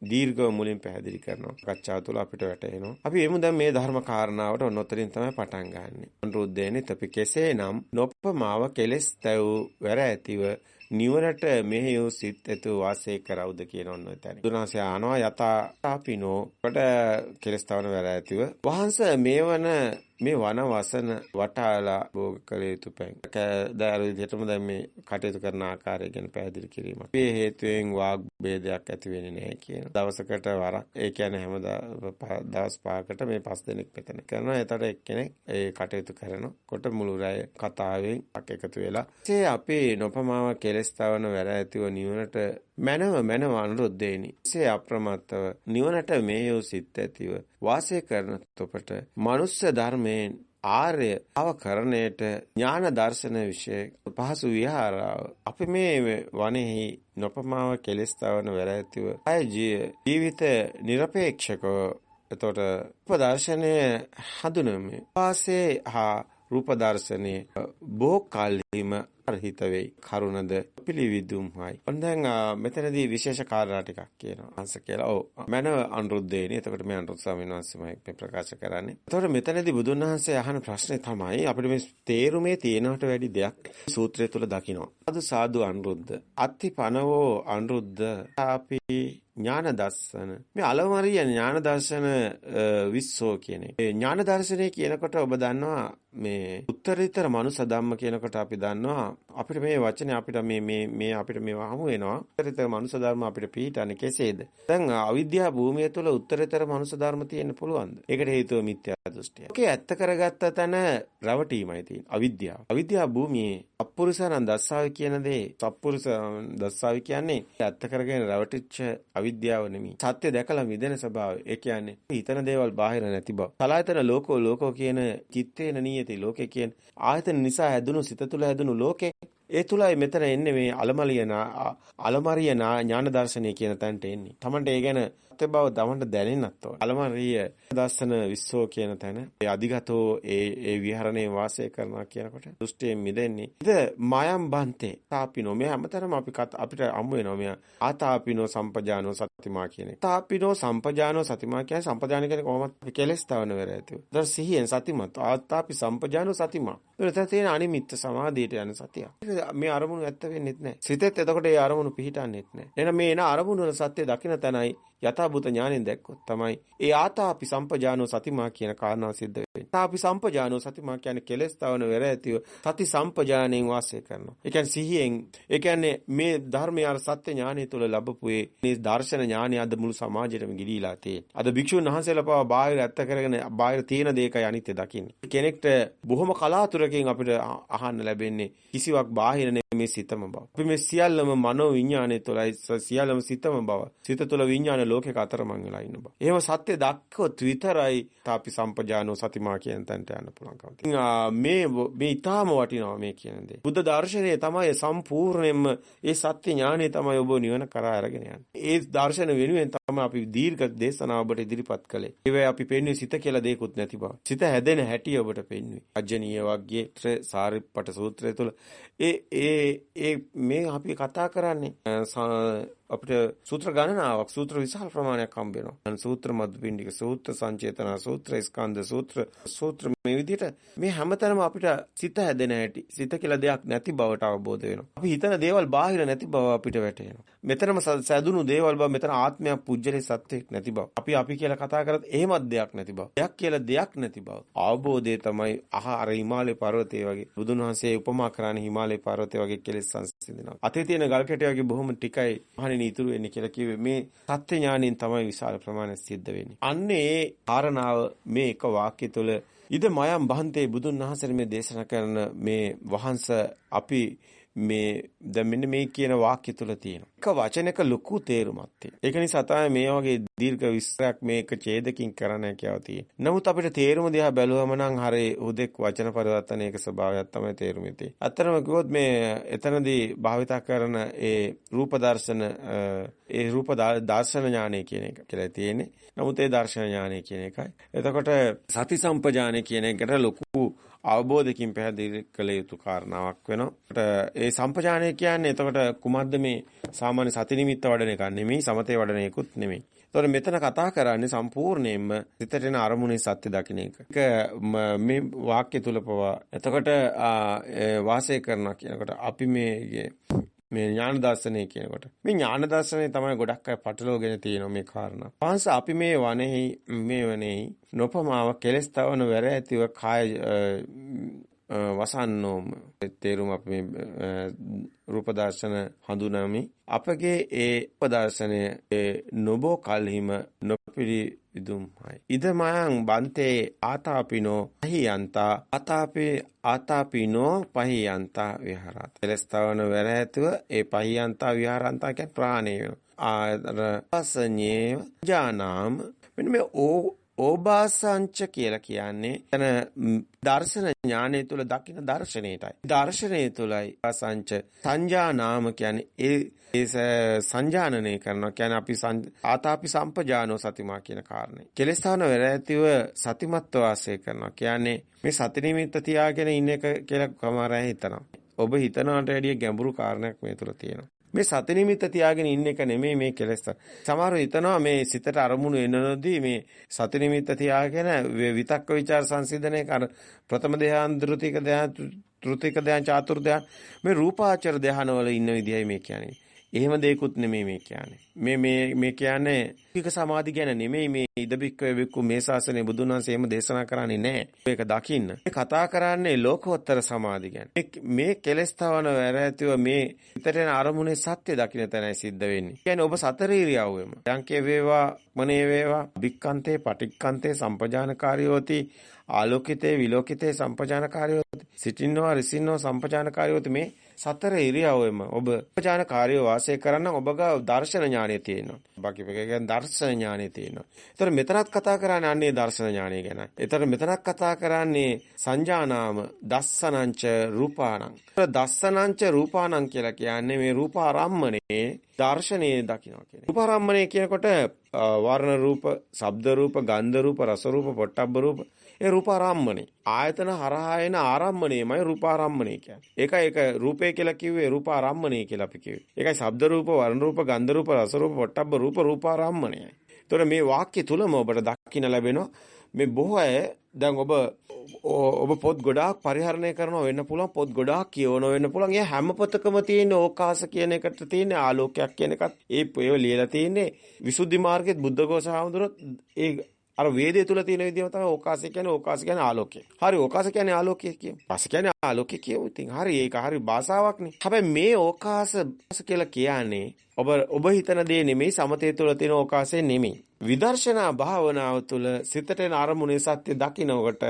දීර්ඝව මුලින් පැහැදිලි කරනවා. කච්චා තුළ අපිට වැටහෙනවා. අපි එමු දැන් මේ ධර්ම කාරණාවට ඔන්නතරින් තමයි පටන් ගන්නෙ. අනුරුද්ධේනි තපි කෙසේනම් නොප්පමාව කෙලස් තැව් වැර ඇතිව නිවරට මෙහෙයු සිත් ඇතු වාසය කරවුද කියන ඔන්න එතන. දුනාසය ආනවා යතා අපිනෝ කොට කෙලස් තවන වැර ඇතිව. වහන්ස මේවන මේ වන වසන වටාලා භෝග කළ යුතු පැන්. දැන් විදිහටම දැන් මේ කටයුතු කරන ආකාරය ගැන පැහැදිලි කිරීමක්. මේ හේතුවෙන් වාග් ભેදයක් ඇති වෙන්නේ නැහැ කියන. දවසකට වරක් ඒ කියන්නේ හැම දවස් පහකට මේ පස් දෙනෙක් මෙතන කරනවා. එතකොට එක්කෙනෙක් ඒ කටයුතු කරනකොට මුළු රැය කතාවෙන් එකතු වෙලා. ඒ අපේ නොපමාව කෙලස් තවන වැර ඇතිව නිවනට මනව මනව අනුරුද්ධේනි. එසේ අප්‍රමත්තව නිවනට මේයෝ සිත් ඇතිව වාසය කරන තොපට මනුස්ස ධර්මයෙන් ආර්ය අවකරණයට ඥාන දර්ශන વિશે පහසු විහාරාව. අපි මේ වනෙහි නොපමාව කෙලස් තවන වැරැතිව අය ජීවිත নিরপেক্ষකව එතකොට උපදර්ශනය හඳුනමේ වාසේ හා රූප දර්ශනයේ බොහෝ කල්හිම අරහිත වෙයි. කරුණද පිළිවිදුම්හයි. ඔන්න දැන් මෙතනදී විශේෂ කාරණා ටිකක් කියනවා. අංශ කියලා. ඔව්. මන අනුරුද්ධේනි. එතකොට මේ අනුරුද්ධ ස්වාමීන් වහන්සේමයි මේ ප්‍රකාශ කරන්නේ. එතකොට මෙතනදී බුදුන් වහන්සේ අහන ප්‍රශ්නේ තමයි අපිට මේ තේරුමේ තියෙනවට වැඩි දෙයක් සූත්‍රය තුල දකිනවා. සාදු සාදු අනුරුද්ධ. අත්ති පනවෝ අනුරුද්ධ. අපි ඥාන දර්ශන මේ අලමරිය ඥාන දර්ශන විස්සෝ කියන එක. ඥාන දර්ශනය කියනකොට ඔබ දන්නවා මේ උත්තරීතර මනුස ධම්ම කියනකොට අපි දන්නවා අපිට මේ වචනේ අපිට මේ මේ මේ අපිට මේවා හමු වෙනවා. උත්තරීතර මනුස ධර්ම අපිට පිළිටන්නේ කෙසේද? දැන් අවිද්‍යා භූමිය තුළ උත්තරීතර මනුස ධර්ම තියෙන්න පුළුවන්ද? ඒකට හේතුව මිත්‍යා දෘෂ්ටිය. ඒකේ ඇත්ත කරගත්ත තැන රවටීමයි තියෙන්නේ. අවිද්‍යාව. අවිද්‍යා භූමියේ අප්පුරුසයන් දස්සාවි කියන දේ සප්පුරුස දස්සාවි කියන්නේ ඇත්ත කරගෙන රවටිච්ච අවිද්‍යාව නෙමෙයි. සත්‍ය දැකලා මිදෙන ස්වභාවය. ඒ කියන්නේ හිතන දේවල් බාහිර නැති බව. සලායතන ලෝකෝ ලෝකෝ කියන චිත්තේන නියති ලෝකේ කියන ආයතන නිසා හැදුණු සිත තුළ හැදුණු ලෝකේ ඒ තුලයි මෙතන එන්නේ මේ අලමලියන අලමරිය ඥාන දර්ශනය කියන තැනට එන්නේ. Tamante ඒ ගැන සත්‍ය බව තමන්ට දැනෙන්නත් ඕන. අලමරිය දර්ශන විශ්වෝ කියන තැන ඒ අධිගතෝ ඒ ඒ විහරණේ වාසය කරනවා කියනකොට දෘෂ්ටියෙන් මිදෙන්නේ. ඉත මායම් බන්තේ තාපිනෝ මේ හැමතැනම අපි අපිට හම්බ වෙනවා මෙයා ආතාපිනෝ සම්පජානෝ සතිමා කියන එක. තාපිනෝ සම්පජානෝ සතිමා කියන්නේ සම්පජාන කියන්නේ කොහොමද කෙලස් තවන වෙර ඇතිව. ඊට සිහියෙන් සතිමත් ආතාපි සම්පජානෝ සතිමා. ඊට තියෙන අනිමිත්ත සමාධියට යන සතිය. මේ අරමුණු ඇත්ත වෙන්නේත් නැහැ. සිතෙත් එතකොට ඒ අරමුණු පිහිටන්නේත් නැහැ. එහෙනම් මේ එන අරමුණු වල සත්‍ය දකින්න තැනයි යථාභූත ඥාණයෙන් දැක්කොත් තමයි ඒ ආතාපි සම්පජානෝ සතිමා කියන කාරණාව සිද්ධ වෙන්නේ. ආතාපි සම්පජානෝ සතිමා කියන්නේ කෙලස් තවන වෙර ඇතිව සති සම්පජාණයෙන් වාසය කරනවා. ඒ කියන්නේ සිහියෙන් ඒ කියන්නේ මේ ධර්මය අර සත්‍ය ඥානය තුළ ලැබපු මේ දර්ශන ඥානය අද මුළු සමාජෙටම ගිලීලා තියෙන්නේ. අද භික්ෂුන් වහන්සේලා පවා බාහිර ඇත්ත කරගෙන බාහිර තියෙන දේකයි අනිත්‍ය දකින්නේ. කෙනෙක්ට බොහොම කලාතුරකින් අපිට අහන්න ලැබෙන්නේ කිසිවක් බාහිර මේ සිතම බව. අපි මේ සියල්ලම මනෝ විඥානය තුළයි සියල්ලම සිතම බව. සිත තුළ විඥාන ලෝකයක අතරමං වෙලා ඉන්න බව. එහෙම සත්‍ය දක්කොත් විතරයි තාපි සම්පජානෝ සතිමා කියන තැනට යන්න පුළුවන්කම තියෙනවා. මේ මේ ඊටාම වටිනවා මේ කියන දේ. බුද්ධ දර්ශනය තමයි සම්පූර්ණයෙන්ම ඒ සත්‍ය ඥානය තමයි ඔබ නිවන කරා අරගෙන යන්නේ. ඒ දර්ශන වෙනුවෙන් තමයි අපි දීර්ඝ දේශනාව ඔබට ඉදිරිපත් කළේ. ඒවයි අපි පෙන්වන්නේ සිත කියලා දෙයක්වත් නැති බව. සිත හැදෙන හැටි ඔබට පෙන්වුවේ. අජ්ජනීය වග්ගයේ සාරිප්පට සූත්‍රය තුළ ඒ ඒ ඒ මේ අපි කතා කරන්නේ අපිට සූත්‍ර ගණනාවක් සූත්‍ර විශාල ප්‍රමාණයක් හම්බ වෙනවා. සූත්‍ර මද්දුපිණ්ඩික සූත්‍ර සංචේතන සූත්‍ර ස්කන්ධ සූත්‍ර සූත්‍ර මේ විදිහට මේ හැමතැනම අපිට සිත හැදෙන හැටි සිත කියලා දෙයක් නැති බවට අවබෝධ වෙනවා. අපි හිතන දේවල් බාහිර නැති බව අපිට වැටහෙනවා. මෙතනම සැදුණු දේවල් බව මෙතන ආත්මයක් පුජ්‍යලේ සත්‍යයක් නැති බව. අපි අපි කියලා කතා කරත් එහෙමත් දෙයක් නැති බව. දෙයක් කියලා දෙයක් නැති බව. අවබෝධය තමයි අහ අර හිමාලය පර්වතය වගේ. බුදුන් වහන්සේ උපමා කරන්නේ හිමාලය පර්වතය වගේ කෙලෙස් සංසිඳනවා. අතේ තියෙන ගල් කැටය වගේ බොහොම ටිකයි මහණෙනි ඉතුරු වෙන්නේ කියලා කිව්වේ මේ සත්‍ය ඥාණයෙන් තමයි විශාල ප්‍රමාණයක් සිද්ධ වෙන්නේ. අන්න ඒ කාරණාව මේ එක වාක්‍ය තුළ ඉද මයම් බහන්තේ බුදුන් වහන්සේ මේ දේශනා කරන මේ වහන්ස අපි මේ දැන් මෙන්න මේ කියන වාක්‍ය තුල තියෙනවා. එක වචනයක ලොකු තේරුමක් තියෙනවා. ඒක නිසා තමයි මේ වගේ දීර්ඝ විස්තරයක් මේක ඡේදකින් කරන්න කියලා තියෙන්නේ. නමුත් අපිට තේරුම දිහා බැලුවම නම් හරි උදෙක් වචන පරිවර්තනයක ස්වභාවයක් තමයි තේරුමේ තියෙන්නේ. අත්‍තරම කිව්වොත් මේ එතනදී භාවිතා කරන ඒ රූප දර්ශන ඒ රූප දර්ශන ඥානය කියන එක කියලා තියෙන්නේ. නමුත් ඒ දර්ශන ඥානය කියන එකයි. එතකොට සති සම්පජානය කියන එකට ලොකු අවබෝධකින් පැහැදිලි කළ යුතු කාරණාවක් වෙනවා. ඒ සම්පජානය කියන්නේ එතකොට කුමක්ද මේ සාමාන්‍ය සති නිමිත්ත වඩන එකක් නෙමෙයි සමතේ වඩන එකකුත් නෙමෙයි. එතකොට මෙතන කතා කරන්නේ සම්පූර්ණයෙන්ම සිතට එන අරමුණේ සත්‍ය දකින්න එක. මේ වාක්‍ය තුල පවා එතකොට වාසය කරනවා කියනකොට අපි මේ මේ ඥාන දර්ශනය කියනකොට මේ ඥාන දර්ශනය තමයි ගොඩක් අය පටලවගෙන තියෙනවා මේ කාරණා. පාංශ අපි මේ වනෙහි මේ වනෙහි නොපමාව කෙලස් තවන වැර ඇතිව කාය වසන්නෝම. තේරුම අපි මේ රූප දර්ශන හඳුනමි. අපගේ ඒ උපදර්ශනය ඒ නොබෝ කල්හිම නොපිරි විදුම්හයි ඉදමයන් බන්තේ ආතාපිනෝ පහියන්තා ආතාපේ ආතාපිනෝ පහියන්තා විහරත්. එලස්තවන වැර ඇතුව ඒ පහියන්තා විහාරන්තා කියන්නේ ප්‍රාණය. ආර පසඤ්ඤේ ජානාම. මෙන්න මේ ඕ ඕබාසංච කියලා කියන්නේ එන දර්ශන ඥානය තුල දකින දර්ශනයටයි. දර්ශනය තුලයි අසංච සංජා නාම කියන්නේ ඒ ඒ සංජානනය කරනවා කියන්නේ අපි ආතාපි සම්පජානෝ සතිමා කියන කාරණේ. කෙලස්ථාන වැරැතිව සතිමත්ව වාසය කරනවා. කියන්නේ මේ සති නිමිත්ත තියාගෙන ඉන්න එක කියලා කමාරය හිතනවා. ඔබ හිතනවට වැඩිය ගැඹුරු කාරණයක් මේ තුල තියෙනවා. මේ සති නිමිත්ත තියාගෙන ඉන්න එක නෙමෙයි මේ කෙලෙස්. සමහරව හිතනවා මේ සිතට අරමුණු එනනොදී මේ සති නිමිත්ත තියාගෙන විතක්ක ਵਿਚාර සංසිඳනය කර ප්‍රථම ධ්‍යාන ද්‍ෘතික ධ්‍යාන තෘතික ධ්‍යාන චාතුර් ධ්‍යාන මේ රූපාචර ධ්‍යානවල ඉන්න විදිහයි මේ කියන්නේ. එහෙම දෙයක්ුත් නෙමෙයි මේ කියන්නේ. මේ මේ මේ කියන්නේ ටික සමාධි ගැන නෙමෙයි මේ ඉදබික්ක වෙක්කු මේ ශාසනය බුදුන් වහන්සේ එහෙම දේශනා කරන්නේ නැහැ. මේක දකින්න. මේ කතා කරන්නේ ලෝකෝත්තර සමාධි ගැන. මේ කෙලස් තවන වැරැතිව මේ හිතේන අරමුණේ සත්‍ය දකින්න තැනයි සිද්ධ වෙන්නේ. කියන්නේ ඔබ සතර ඉරියව්වෙම. යංකේ වේවා, මනේ වේවා, වික්කන්තේ, පටික්කන්තේ, සම්පජානකාරියෝති ආලෝකිතේ විලෝකිතේ සම්පජානකාරියෝති සිටින්නවා රිසින්නවා සම්පජානකාරියෝති මේ සතර ඉරියව්වෙම ඔබ උපචාරකාරී වාසය කරන්න ඔබග දර්ශන ඥානය තියෙනවා. බාකි කියන්නේ දර්ශන ඥානය තියෙනවා. ඒතර මෙතනත් කතා කරන්නේ අන්නේ දර්ශන ඥානය ගැනයි. ඒතර මෙතනත් කතා කරන්නේ සංජානාම දස්සනංච රූපාණං. දස්සනංච රූපාණං කියලා කියන්නේ මේ රූපාරම්මනේ දර්ශනයේ දකින්නවා කියන්නේ. රූපාරම්මනේ කියනකොට වර්ණ රූප, ශබ්ද රූප, ගන්ධ රූප, රස රූප, පොට්ටබ්බ රූප ඒ රූපාරම්මනේ. ආයතන හරහා එන ආරම්මණයමයි රූපාරම්මණය කියන්නේ. ඒකයි ඒක රූපේ කියලා කිව්වේ රූපාරම්මණය කියලා අපි කිව්වේ. ඒකයි ශබ්ද රූප, වර්ණ රූප, ගන්ධ රූප, රස රූප, පොට්ටබ්බ රූප රූපාරම්මණයයි. ඒතකොට මේ වාක්‍ය තුලම ඔබට දකින්න ලැබෙනවා මේ බොහෝ අය දැන් ඔබ ඔබ පොත් ගොඩාක් පරිහරණය කරනවා වෙන්න පුළුවන් පොත් ගොඩාක් කියවනවා වෙන්න පුළුවන්. ඒ හැම පොතකම තියෙන ඕකාස කියන එකට තියෙන ආලෝකයක් කියන එකත් ඒ ඒව ලියලා තියෙන්නේ විසුද්ධි මාර්ගයේ බුද්ධඝෝෂ හාමුදුරුවෝ ඒ අර වේදේ තුල තියෙන විදිහම තමයි ඕකාසය කියන්නේ ඕකාස කියන්නේ ආලෝකය. හරි ඕකාස කියන්නේ ආලෝකය කියමු. පාස කියන්නේ ආලෝකය කියමු. ඉතින් හරි ඒක හරි භාෂාවක්නේ. හැබැයි මේ ඕකාස කියලා කියන්නේ ඔබ ඔබ හිතන දේ නෙමෙයි සමතේ තුල තියෙන ඕකාසය නෙමෙයි. විදර්ශනා භාවනාව තුල සිතට එන අරමුණේ සත්‍ය දකින්නකොට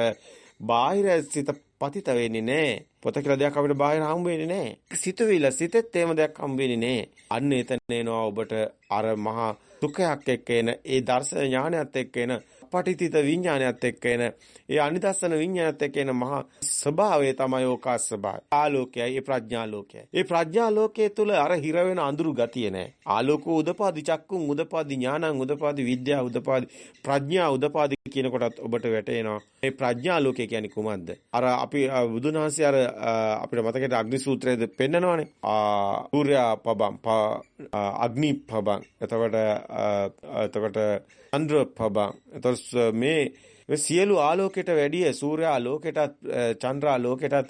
බාහිර සිත පතිත වෙන්නේ නැහැ. පොත කියලා දෙයක් අපිට බාහිර හම්බ වෙන්නේ නැහැ. සිතුවිල්ල සිතෙත් එහෙම දෙයක් හම්බ වෙන්නේ නැහැ. අන්න එතන එනවා ඔබට අර මහා සුඛයක් එක්ක එන ඒ දර්ශන ඥානයත් එක්ක එන පටිතිත විඥානයත් එක්ක එන ඒ අනිදස්සන විඥානයත් එක්ක එන මහා ස්වභාවය තමයි ඕකාස ස්වභාවය. ආලෝකයයි ඒ ප්‍රඥා ලෝකයයි. ඒ ප්‍රඥා ලෝකයේ තුල අර හිර වෙන අඳුරු ගතිය නැහැ. ආලෝකෝ උදපාදි චක්කුන් උදපාදි ඥානං උදපාදි විද්‍යා උදපාදි ප්‍රඥා උදපාදි කියන කොටත් ඔබට වැටෙනවා. මේ ප්‍රඥා ලෝකය කියන්නේ කුමක්ද? අර අපි බුදුන් වහන්සේ අර අපිට මතකයට අග්නි සූත්‍රයේද පෙන්නනවානේ. ආ සූර්යා පබම් අග්නි පබම්. එතකොට එතකොට චන්ද්‍ර පබම්. එතකොට මේ සියලු ආලෝකයට වැඩිය සූර්යා ආලෝකයටත් චන්ද්‍රා ආලෝකයටත්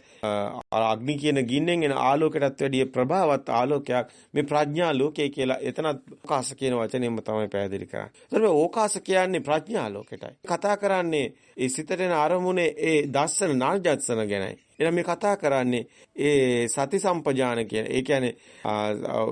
අග්නි කියන ගින්නෙන් එන ආලෝකයටත් වැඩිය ප්‍රභාවත් ආලෝකයක් මේ ප්‍රඥා ලෝකය කියලා එතනත් ඕකාස කියන වචනයෙන්ම තමයි පැහැදිලි කරන්නේ. ඒතර ඕකාස කියන්නේ ප්‍රඥා ලෝකයටයි. කතා කරන්නේ ඒ සිතට එන අරමුණේ ඒ දස්සන නාජත්සන ගැනයි. එහෙනම් මේ කතා කරන්නේ ඒ සති සම්පජාන කියන. ඒ කියන්නේ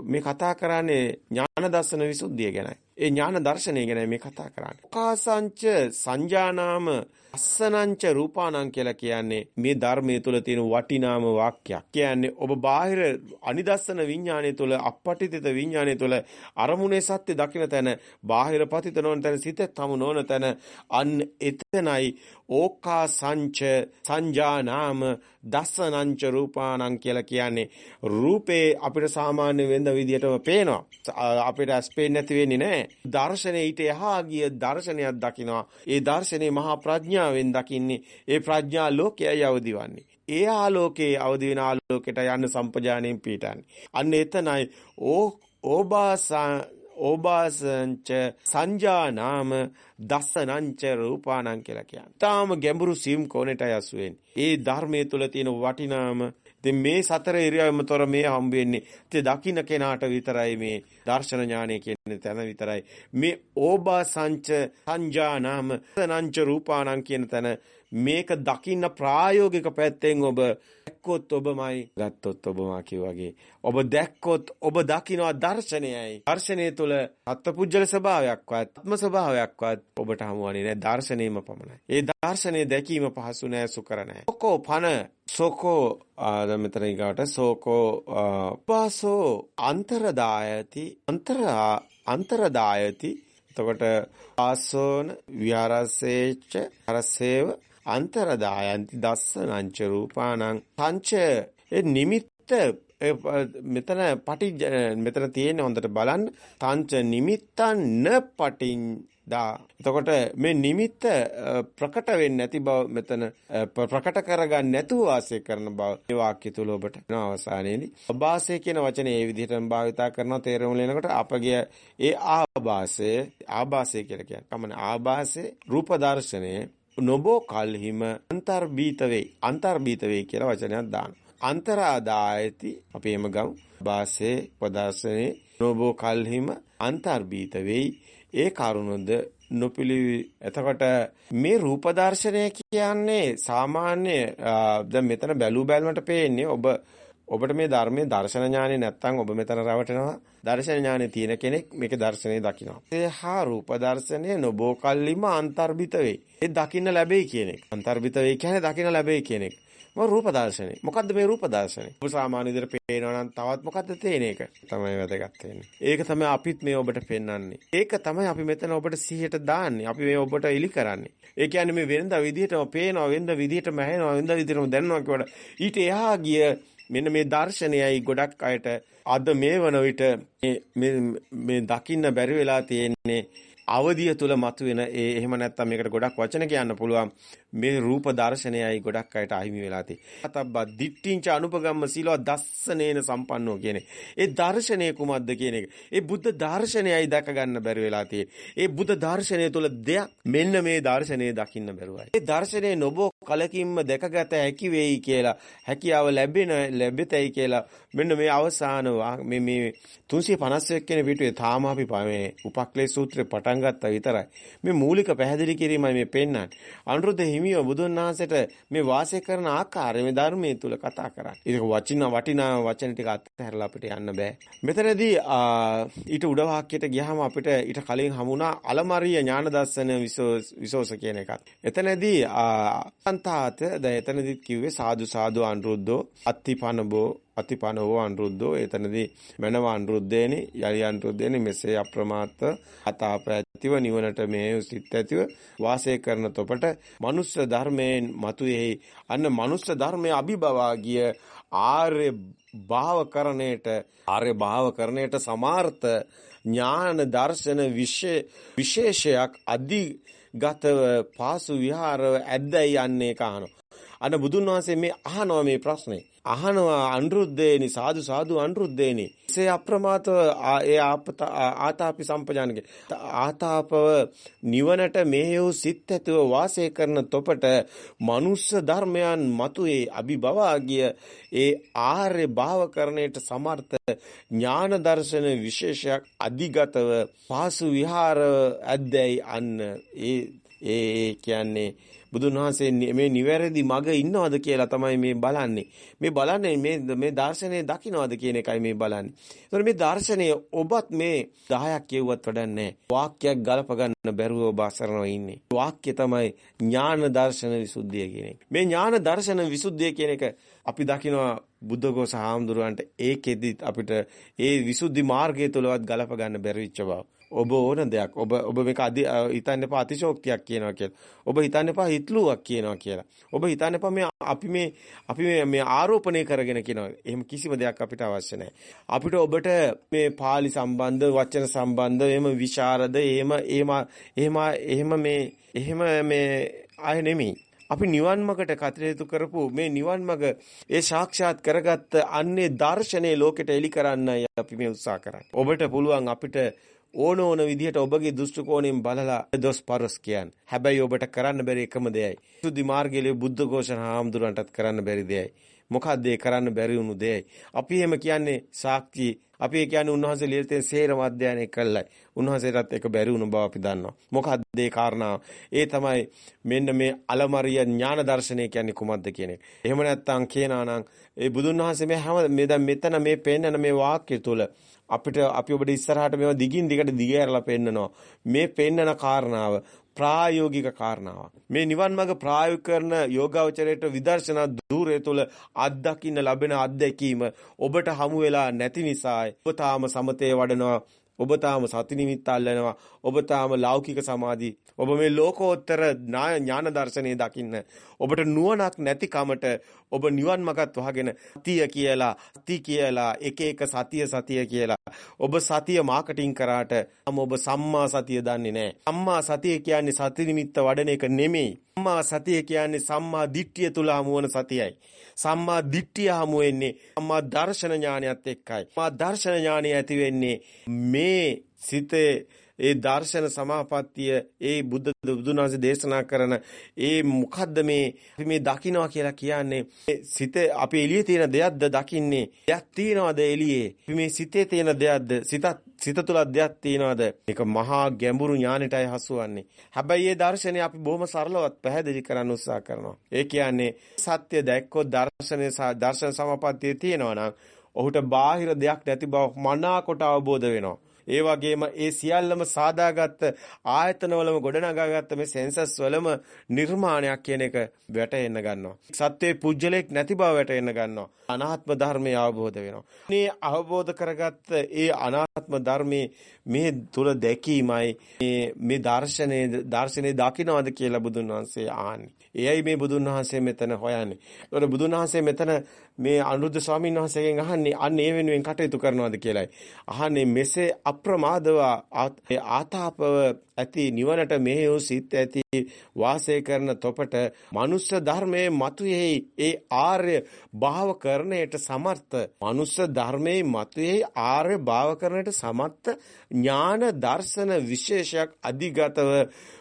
මේ කතා කරන්නේ ඥාන දර්ශන විසුද්ධිය ගැනයි. ඒ ඥාන දර්ශනය ගැන මේ කතා කරන්නේ. කාසංච සංජානාම අස්සනංච රූපානං කියලා කියන්නේ මේ ධර්මයේ තුල තියෙන වටිනාම වාක්‍යයක්. කියන්නේ ඔබ බාහිර අනිදස්සන විඥානය තුල අපපටිතිත විඥානය තුල අරමුණේ සත්‍ය දකින තැන බාහිර පතිත නොවන තැන සිත තම නොවන තැන අන් එතනයි ඕකා සංච සංජානාම දස්සනංච රූපානං කියලා කියන්නේ රූපේ අපිට සාමාන්‍ය වෙන්න විදිහටම පේනවා. අපිට ඇස් පේන්නේ නැති වෙන්නේ නැහැ. දර්ශනේ ඊට එහා ගිය දර්ශනයක් දකිනවා. ඒ දර්ශනේ මහා ප්‍රඥාවෙන් දකින්නේ. ඒ ප්‍රඥා ලෝකයයි අවදිවන්නේ. ඒ ආලෝකයේ අවදි වෙන ආලෝකයට යන්න සම්පජාණයෙන් පීඩන්නේ. අන්න එතනයි ඕ ඕබාසා ඕබාසංච සංජානාම දස්සනංච රූපානං කියලා කියන්නේ. තාම ගැඹුරු සීම් කෝණයට යසු වෙන්නේ. ඒ ධර්මයේ තුල තියෙන වටිනාම ඉතින් මේ සතර ඉරියව්වම තොර මේ හම්බ වෙන්නේ. ඉතින් දකින්න කෙනාට විතරයි මේ දර්ශන ඥානය කියන තැන විතරයි. මේ ඕබාසංච සංජානාම දස්සනංච රූපානං කියන තැන මේක දකින්න ප්‍රායෝගික පැත්තෙන් ඔබ දැක්කොත් ඔබමයි ගත්තොත් ඔබමා වගේ ඔබ දැක්කොත් ඔබ දකිනවා දර්ශනයයි. දර්ශනය තුළ අත්පුජ්‍යල ස්වභාවයක්වත් ආත්ම ස්වභාවයක්වත් ඔබට හමුවන්නේ නැහැ. දර්ශනයම පමණයි. ඒ දර්ශනය දැකීම පහසු නෑ සුකර නෑ. සෝකෝ පන. සෝකෝ ආද මෙතන ඊගාට සෝකෝ පාසෝ අන්තරදායති අන්තර අන්තරදායති. එතකොට ආසෝන විහාරසේච්ච හරසේව අන්තරදායන්ති දස්සනංච රූපානං. පංච නිමිත්ත මෙතන පටි මෙතන තියෙන හොඳට බලන්න. තංච නිමිත්තන් න පටින් දා එතකොට මේ නිමිත්ත ප්‍රකට වෙන්නේ නැති බව මෙතන ප්‍රකට කරගන්න නැතුව වාසය කරන බව මේ වාක්‍ය තුල ඔබට අවසානයේදී. අභාසය කියන වචනේ ඒ විදිහටම භාවිතා කරනවා තේරුම් ලෙනකොට අපගේ ඒ ආභාසය ආභාසය කියලා කියන්නේ. කමන ආභාසය රූප දර්ශනයේ නොබෝ කල්හිම අන්තර්බීත වේ. අන්තර්බීත වේ කියලා වචනයක් දානවා. අන්තරාදායති අපි එම ගමු. වාසේ පදර්ශනේ නොබෝ කල්හිම අන්තර්බීත වෙයි. ඒ කරුණොද නොපිලි එතකොට මේ රූප දර්ශනය කියන්නේ සාමාන්‍ය දැන් මෙතන බැලු බැලමට පේන්නේ ඔබ ඔබට මේ ධර්මයේ දර්ශන ඥානෙ නැත්තම් ඔබ මෙතන රැවටෙනවා. දර්ශන ඥානෙ තියෙන කෙනෙක් මේකේ දර්ශනේ දකිනවා. ඒ හා රූප දර්ශනය නොබෝ කල්ලිම අන්තර්භිත වෙයි. ඒ දකින්න ලැබෙයි කියන එක. අන්තර්භිත වෙයි කියන්නේ දකින්න ලැබෙයි කියන එක. මොකද රූප දර්ශනේ. මොකද්ද මේ රූප දර්ශනේ? ඔබ සාමාන්‍ය විදිහට පේනවා නම් තවත් මොකද්ද තේන එක? තමයි වැදගත් වෙන්නේ. ඒක තමයි අපිත් මේ ඔබට පෙන්වන්නේ. ඒක තමයි අපි මෙතන ඔබට සිහියට දාන්නේ. අපි මේ ඔබට එලි කරන්නේ. ඒ කියන්නේ මේ වෙනදා විදිහටම පේනවා, වෙනදා විදිහටම ඇහෙනවා, වෙනදා විදිහටම දැනනවා කියවට ඊට එහා ගිය මෙන්න මේ දර්ශනයයි ගොඩක් අයට අද මේ වන විට මේ මේ දකින්න බැරි වෙලා තියෙන්නේ අවදිය තුල මතුවෙන ඒ එහෙම නැත්නම් මේකට ගොඩක් වචන කියන්න පුළුවන් මේ රූප දර්ශනයයි ගොඩක් අයට අහිමි වෙලා තියෙන්නේ. අතබ්බ දිට්ඨිංච අනුපගම්ම සීලව දස්සනේන සම්පන්නෝ කියන්නේ. ඒ දර්ශනය කුමක්ද කියන එක. ඒ බුද්ධ දර්ශනයයි දැක ගන්න බැරි වෙලා තියෙන්නේ. ඒ බුද්ධ දර්ශනය තුල දෙයක් මෙන්න මේ දර්ශනය දකින්න බැරුවයි. ඒ දර්ශනය නොබෝ කලකින්ම දැකගත හැකි වෙයි කියලා හැකියාව ලැබෙන ලැබෙතයි කියලා මෙන්න මේ අවසාන මේ මේ 351 වෙනි පිටුවේ තාම අපි මේ උපක්ලේශ සූත්‍රේ පටන් ගත්තා විතරයි. මේ මූලික පැහැදිලි කිරීමයි මේ පෙන්වන්නේ. අනුරුද්ධ හිමියෝ බුදුන් වහන්සේට මේ වාසය කරන ආකාරය මේ ධර්මයේ තුල කතා කරන්නේ. ඒක වචිනා වටිනා වචන ටික අත්හැරලා අපිට යන්න බෑ. මෙතනදී ඊට උඩ වාක්‍යයට ගියාම අපිට ඊට කලින් හමුණා අලමරිය ඥාන දර්ශන විසෝස කියන එකත්. එතනදී අන්තාත දැන් එතනදිත් කිව්වේ සාදු සාදු අනුරුද්ධෝ අත්තිපනබෝ අතිපනෝ අනුරුද්ධෝ. එතනදී මනව අනුරුද්ධේනි යලි අනුරුද්ධේනි මෙසේ අප්‍රමාත්ත අතාපැතිව නිවනට මේ සිත් ඇතිව වාසය කරන තොපට මනුස්ස ධර්මයෙන් මතුවේහි. අන්න මනුස්ස ධර්මයේ අභිබවා ගිය ආර්ය භාවකරණයට ආර්ය භාවකරණයට සමාර්ථ ඥාන දර්ශන විශේෂයක් අධිගතව පාසු විහාරව ඇද්දයි යන්නේ කහනවා අන්න බුදුන් වහන්සේ මේ අහනවා මේ ප්‍රශ්නේ. අහනවා අනුරුද්දේනි සාදු සාදු අනුරුද්දේනි සේ අප්‍රමාතව ඒ ආතාපි සම්පජානගේ ආතාපව නිවනට මෙහෙයු සිත් ඇතුව වාසය කරන තොපට මනුස්ස ධර්මයන් මතුවේ අභිබවා ගිය ඒ ආර්ය භාවකරණයට සමර්ථ ඥාන දර්ශන විශේෂයක් අධිගතව පාසු විහාර ඇද්දැයි අන්න ඒ ඒ කියන්නේ බුදුන් වහන්සේ මේ නිවැරදි මග ඉන්නවද කියලා තමයි මේ බලන්නේ. මේ බලන්නේ මේ මේ දර්ශනය දකින්නවද කියන එකයි මේ බලන්නේ. ඒතකොට මේ දර්ශනය ඔබත් මේ 10ක් කියුවත් වැඩන්නේ වාක්‍යයක් ගලප ගන්න බැරුව ඔබ අසරණව ඉන්නේ. වාක්‍ය තමයි ඥාන දර්ශන විසුද්ධිය කියන එක. මේ ඥාන දර්ශන විසුද්ධිය කියන එක අපි දකිනවා බුද්ධඝෝස හාමුදුරුවන්ට ඒකෙදිත් අපිට ඒ විසුද්ධි මාර්ගය තුලවත් ගලප ගන්න බැරි වෙච්ච බව. ඔබ ඕන දෙයක්. ඔබ ඔබ මේක හිතන්න එපා අතිශෝක්තියක් කියනවා කියලා. ඔබ හිතන්න එපා හිතලුවක් කියනවා කියලා. ඔබ හිතන්න එපා මේ අපි මේ අපි මේ මේ ආරෝපණය කරගෙන කියනවා. එහෙම කිසිම දෙයක් අපිට අවශ්‍ය නැහැ. අපිට ඔබට මේ pāli සම්බන්ධ වචන සම්බන්ධ එහෙම විශාරද එහෙම එහෙම එහෙම එහෙම මේ එහෙම මේ ආය නෙමෙයි. අපි නිවන් මගට කටයුතු කරපු මේ නිවන් මග ඒ සාක්ෂාත් කරගත්ත අන්නේ දර්ශනේ ලෝකෙට එලි කරන්නයි අපි මේ උත්සාහ කරන්නේ. ඔබට පුළුවන් අපිට ඕන ඕන විදිහට ඔබගේ දෘෂ්ටි කෝණයෙන් බලලා දොස් පරස් කියන්නේ. හැබැයි ඔබට කරන්න බැරි එකම දෙයයි. සුද්ධි මාර්ගයේ බුද්ධ ഘോഷණ හාමුදුරන්ටත් කරන්න බැරි දෙයයි. මොකද්ද ඒ කරන්න බැරි වුණු දෙයයි. අපි එහෙම කියන්නේ සාක්ෂි අපි ඒ කියන්නේ උන්වහන්සේ ලියලා තියෙන සේරම අධ්‍යයනය කළයි. උන්වහන්සේටත් ඒක බැරි වුණ බව අපි දන්නවා. මොකද්ද ඒ කාරණාව? ඒ තමයි මෙන්න මේ අලමරිය ඥාන දර්ශනය කියන්නේ කුමක්ද කියන එක. එහෙම නැත්නම් කියනවා නම් ඒ බුදුන් වහන්සේ මේ හැම මේ දැන් මෙතන මේ පෙන්නන මේ වාක්‍ය තුල අපිට අපි ඔබට ඉස්සරහට මේවා දිගින් දිගට දිගහැරලා පෙන්නනවා. මේ පෙන්නන කාරණාව ප්‍රායෝගික කාරණාවක්. මේ නිවන් මාර්ග ප්‍රායෝගික කරන යෝගාවචරයට විදර්ශනා ධූරය තුළ අත්දකින්න ලැබෙන අත්දැකීම ඔබට හමු වෙලා නැති නිසායි. ඔබ තාම සමතේ වඩනවා ඔබ තාම සති නිමිත්ත අල්ලනවා. ඔබ තාම ලෞකික සමාධි. ඔබ මේ ලෝකෝත්තර ඥාන දර්ශනේ දකින්න. ඔබට නුවණක් නැති කමට ඔබ නිවන් මගත් වහගෙන සතිය කියලා, සති කියලා, එක එක සතිය සතිය කියලා. ඔබ සතිය මාකටිං කරාට ඔබ සම්මා සතිය දන්නේ නැහැ. සම්මා සතිය කියන්නේ සති නිමිත්ත වඩන එක නෙමෙයි. සම්මා සතිය කියන්නේ සම්මා දිට්ඨිය තුල හමුවන සතියයි. සම්මා දිට්ඨිය හමු වෙන්නේ සම්මා දර්ශන ඥානයත් එක්කයි. සම්මා දර්ශන ඥානය ඇති වෙන්නේ මේ සිතේ ඒ දර්ශන සමාපත්තිය ඒ බුද්ධ බුදුනාසේ දේශනා කරන ඒ මොකද්ද මේ අපි මේ දකින්නවා කියලා කියන්නේ? සිත අපි එළියේ තියෙන දෙයක්ද දකින්නේ? දෙයක් තියනවාද එළියේ? අපි මේ සිතේ තියෙන දෙයක්ද? සිතත් සිත තුල දෙයක් තියනවාද? මේක මහා ගැඹුරු ඥානෙටයි හසුවන්නේ. හැබැයි මේ දර්ශනය අපි බොහොම සරලවත් පැහැදිලි කරන්න උත්සාහ කරනවා. ඒ කියන්නේ සත්‍ය දැක්කොත් දර්ශනේ දර්ශන සමාපත්තිය තියෙනවා නම් ඔහුට බාහිර දෙයක් නැති බව මනාකොට අවබෝධ වෙනවා. ඒ වගේම ඒ සියල්ලම සාදාගත්ත ආයතනවලම ගොඩනගාගත්ත මේ සෙන්සස් වලම නිර්මාණයක් කියන එක වැටෙන්න ගන්නවා. සත්‍යයේ පුජ්‍යලයක් නැති බව වැටෙන්න ගන්නවා. අනාත්ම ධර්මය අවබෝධ වෙනවා. මේ අවබෝධ කරගත්ත ඒ අනාත්ම ධර්මයේ මේ තුල දැකීමයි මේ මේ දර්ශනේ දර්ශනේ දකින්නවද කියලා බුදුන් වහන්සේ ආන්නේ. එයයි මේ බුදුන් වහන්සේ මෙතන හොයන්නේ. ඒතකොට බුදුන් වහන්සේ මෙතන මේ අනුරුද්ධ ස්වාමීන් වහන්සේගෙන් අහන්නේ අන්න ඒ වෙනුවෙන් කටයුතු කරනවද? කියලායි. අහන්නේ මෙසේ අප්‍රමාදව ආතාපව ඇති නිවනට මෙහෙයු සිත් ඇති වාසය කරන තොපට මනුස්ස ධර්මයේ මතුයෙහි ඒ ආර්ය භාව කරණයට සමර්ථ මනුස්ස ධර්මයේ මතුයෙහි ආර්ය භාව කරණයට සමර්ථ ඥාන දර්ශන විශේෂයක් අධිගතව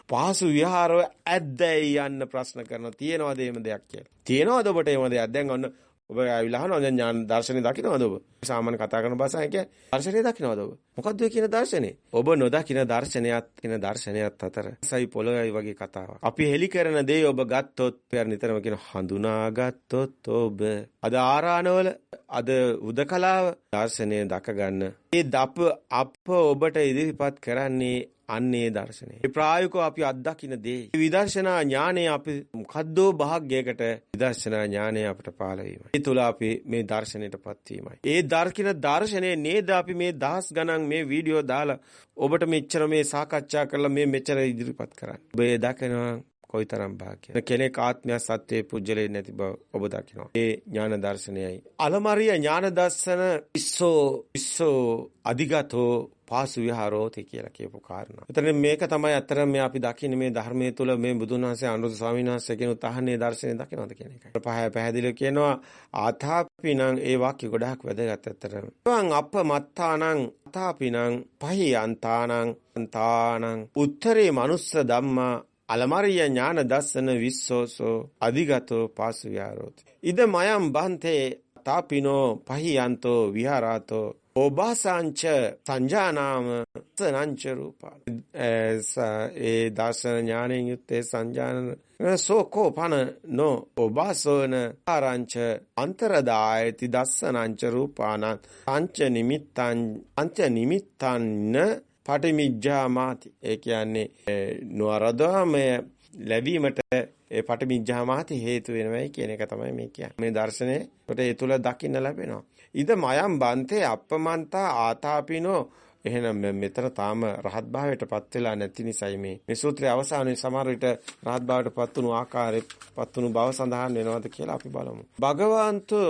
පහසු විහාරව ඇද්දැයි යන්න ප්‍රශ්න කරනවා. තියෙනවද එහෙම දෙයක් කියලා? තියෙනවද ඔබට එහෙම දෙයක්? දැන් ඔන්න ඔබ ආවිලා අහනවා දැන් ඥාන දර්ශනේ දකින්නවද ඔබ? සාමාන්‍ය කතා කරන භාෂාවෙන් කියන්නේ දර්ශනේ දකින්නවද ඔබ? මොකද්ද ඔය කියන දර්ශනේ? ඔබ නොදකින දර්ශනයත් කියන දර්ශනයත් අතර සයි පොළොයයි වගේ කතාවක්. අපි හෙලි කරන දේ ඔබ ගත්තොත් පෙර නිතරම කියන හඳුනාගත්තොත් ඔබ අද ආරාණවල අද උදකලාව දර්ශනය දක ගන්න. ඒ දප අප ඔබට ඉදිරිපත් කරන්නේ අන්නේ දර්ශනය. මේ ප්‍රායෝගිකව අපි අත්දකින්න දේ. විදර්ශනා ඥානය අපි මොකද්දෝ භාග්යයකට විදර්ශනා ඥානය අපට පාල වීමයි. ඒ තුල අපි මේ දර්ශනයටපත් වීමයි. ඒ දර්කින දර්ශනය නේද අපි මේ දහස් ගණන් මේ වීඩියෝ දාලා ඔබට මෙච්චර මේ සාකච්ඡා කරලා මේ මෙච්චර ඉදිරිපත් කරන්නේ. ඔබ ඒ දකිනවා කොයිතරම් භාග්‍යද කෙනෙක් ආත්මය සත්‍යයේ පුජ්‍යලේ නැති බව ඔබ දකිනවා ඒ ඥාන දර්ශනයයි අලමරිය ඥාන දර්ශන ඉස්සෝ ඉස්සෝ අධිගතෝ පාසු විහාරෝති කියලා කියපු කාරණා. එතන මේක තමයි අතරම මේ අපි දකින්නේ මේ ධර්මයේ තුල මේ බුදුන් වහන්සේ අනුරුද්ධ ස්වාමීන් වහන්සේ කියන උතහනේ දර්ශනය දකිනවද කියන එකයි. පහය පැහැදිලිව කියනවා ආතාපිනං ඒ වාක්‍ය ගොඩාක් වැදගත් අතරම. වන් අප මත්තානං ආතාපිනං පහියන්තානං තානං උත්තරේ මනුස්ස ධම්මා අලමරිය ඥාන දස්සන විස්සෝසෝ අධිගතෝ පාසු විහාරෝති. ඉද මයම් බන්තේ තාපිනෝ පහියන්තෝ විහාරාතෝ ඕබාසංච සංජානාම සනංච රූපා ඒ දර්ශන ඥාණයෙන් යුත්තේ සංජානන සෝකෝ පන නෝ ඕබාසෝන ආරංච අන්තරදායති දස්සනංච රූපානං පංච නිමිත්තං පංච නිමිත්තන්න පටිමිජ්ජා මාති ඒ කියන්නේ නොවරදවම ලැබීමට ඒ පටිමිජ්ජා මාති හේතු වෙනවයි කියන එක තමයි මේ කියන්නේ. මේ දර්ශනේ කොට ඒ තුල දකින්න ලැබෙනවා. ඉද මයම් බන්තේ අප්පමන්තා ආතාපිනෝ එහෙනම් මෙතන තාම රහත් භාවයටපත් වෙලා නැති නිසායි මේ මේ සූත්‍රයේ අවසානයේ සමහර විට රහත් භාවයටපත් වුණු ආකාරයේ පත් වුණු බව සඳහන් වෙනවද කියලා අපි බලමු. භගවන්තු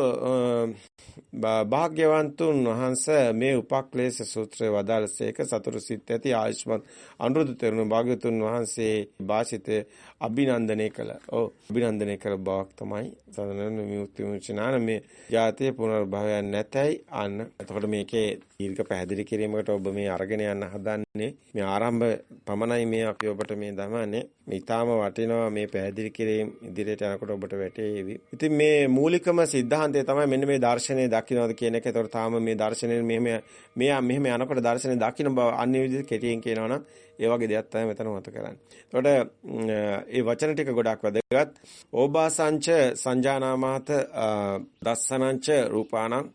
භාග්‍යවන්තුන් වහන්සේ මේ උපක්ලේශ සූත්‍රය වදාළසේක සතර සිත් ඇති ආයුෂ්මත් අනුරුද්ධ තෙරුණ භාග්‍යතුන් වහන්සේ වාසිතේ අභිනන්දනය කළ. ඔව් අභිනන්දනය කළ බවක් තමයි සදනන විමුක්ති විමුචනාන මේ ජාතිය පුනර්භවයක් නැතයි අන්න. එතකොට මේකේ දීර්ඝ පැහැදිලි කිරීමකට ඔබ මේ අරගෙන යන්න හදන්නේ මේ ආරම්භ පමණයි මේ අපි ඔබට මේ දමන්නේ. මේ ඊටාම වටිනවා මේ පැහැදිලි කිරීම ඉදිරියට යනකොට ඔබට වැටේවි. ඉතින් මේ මූලිකම સિદ્ધාන්තය තමයි මෙන්න මේ දර්ශනය දකින්නවද කියන එක. ඒතකොට තාම මේ දර්ශනය මෙහෙම මෙයා මෙහෙම යනකොට දර්ශනය දකින්න බව අන්‍ය විදිහට කෙටියෙන් කියනවනම් ඒ වගේ දෙයක් තමයි මෙතන මත කරන්නේ. ඒතකොට ඒ වචන ටික ගොඩක් වැදගත්. ඕබාසංච සංජානාමාත දස්සනංච රූපාණං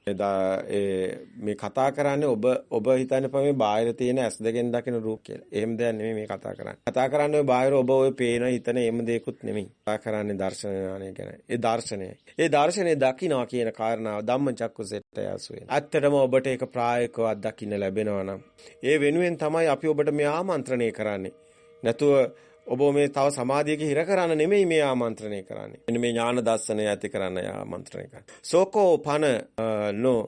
මේ කතා කරන්නේ ඔබ ඔබ හිතන්නේ පමේ බාහිර තියෙන ඇස් දෙකෙන් දකින රූප කියලා. එහෙම දෙයක් නෙමෙයි මේ කතා කරන්නේ. කතා කරන්නේ බාහිර ඔබ ඔය පේන හිතන එහෙම දෙයක්ුත් නෙමෙයි. කතා කරන්නේ දර්ශන ඥානය ගැන. ඒ දර්ශනය. ඒ දර්ශනය දකින්නවා කියන කාරණාව ධම්මචක්කුසෙට යසු වෙන. ඇත්තටම ඔබට ඒක ප්‍රායෝගිකව අත්දකින්න ලැබෙනවා නම් ඒ වෙනුවෙන් තමයි අපි ඔබට මේ ආමන්ත්‍රණය කරන්නේ. නැතුව ඔබ මේ තව සමාධියක හිර කරන්න නෙමෙයි මේ ආමන්ත්‍රණය කරන්නේ. මෙන්න මේ ඥාන දර්ශනය ඇති කරන්න ආමන්ත්‍රණය කරන්නේ. සෝකෝ පන නෝ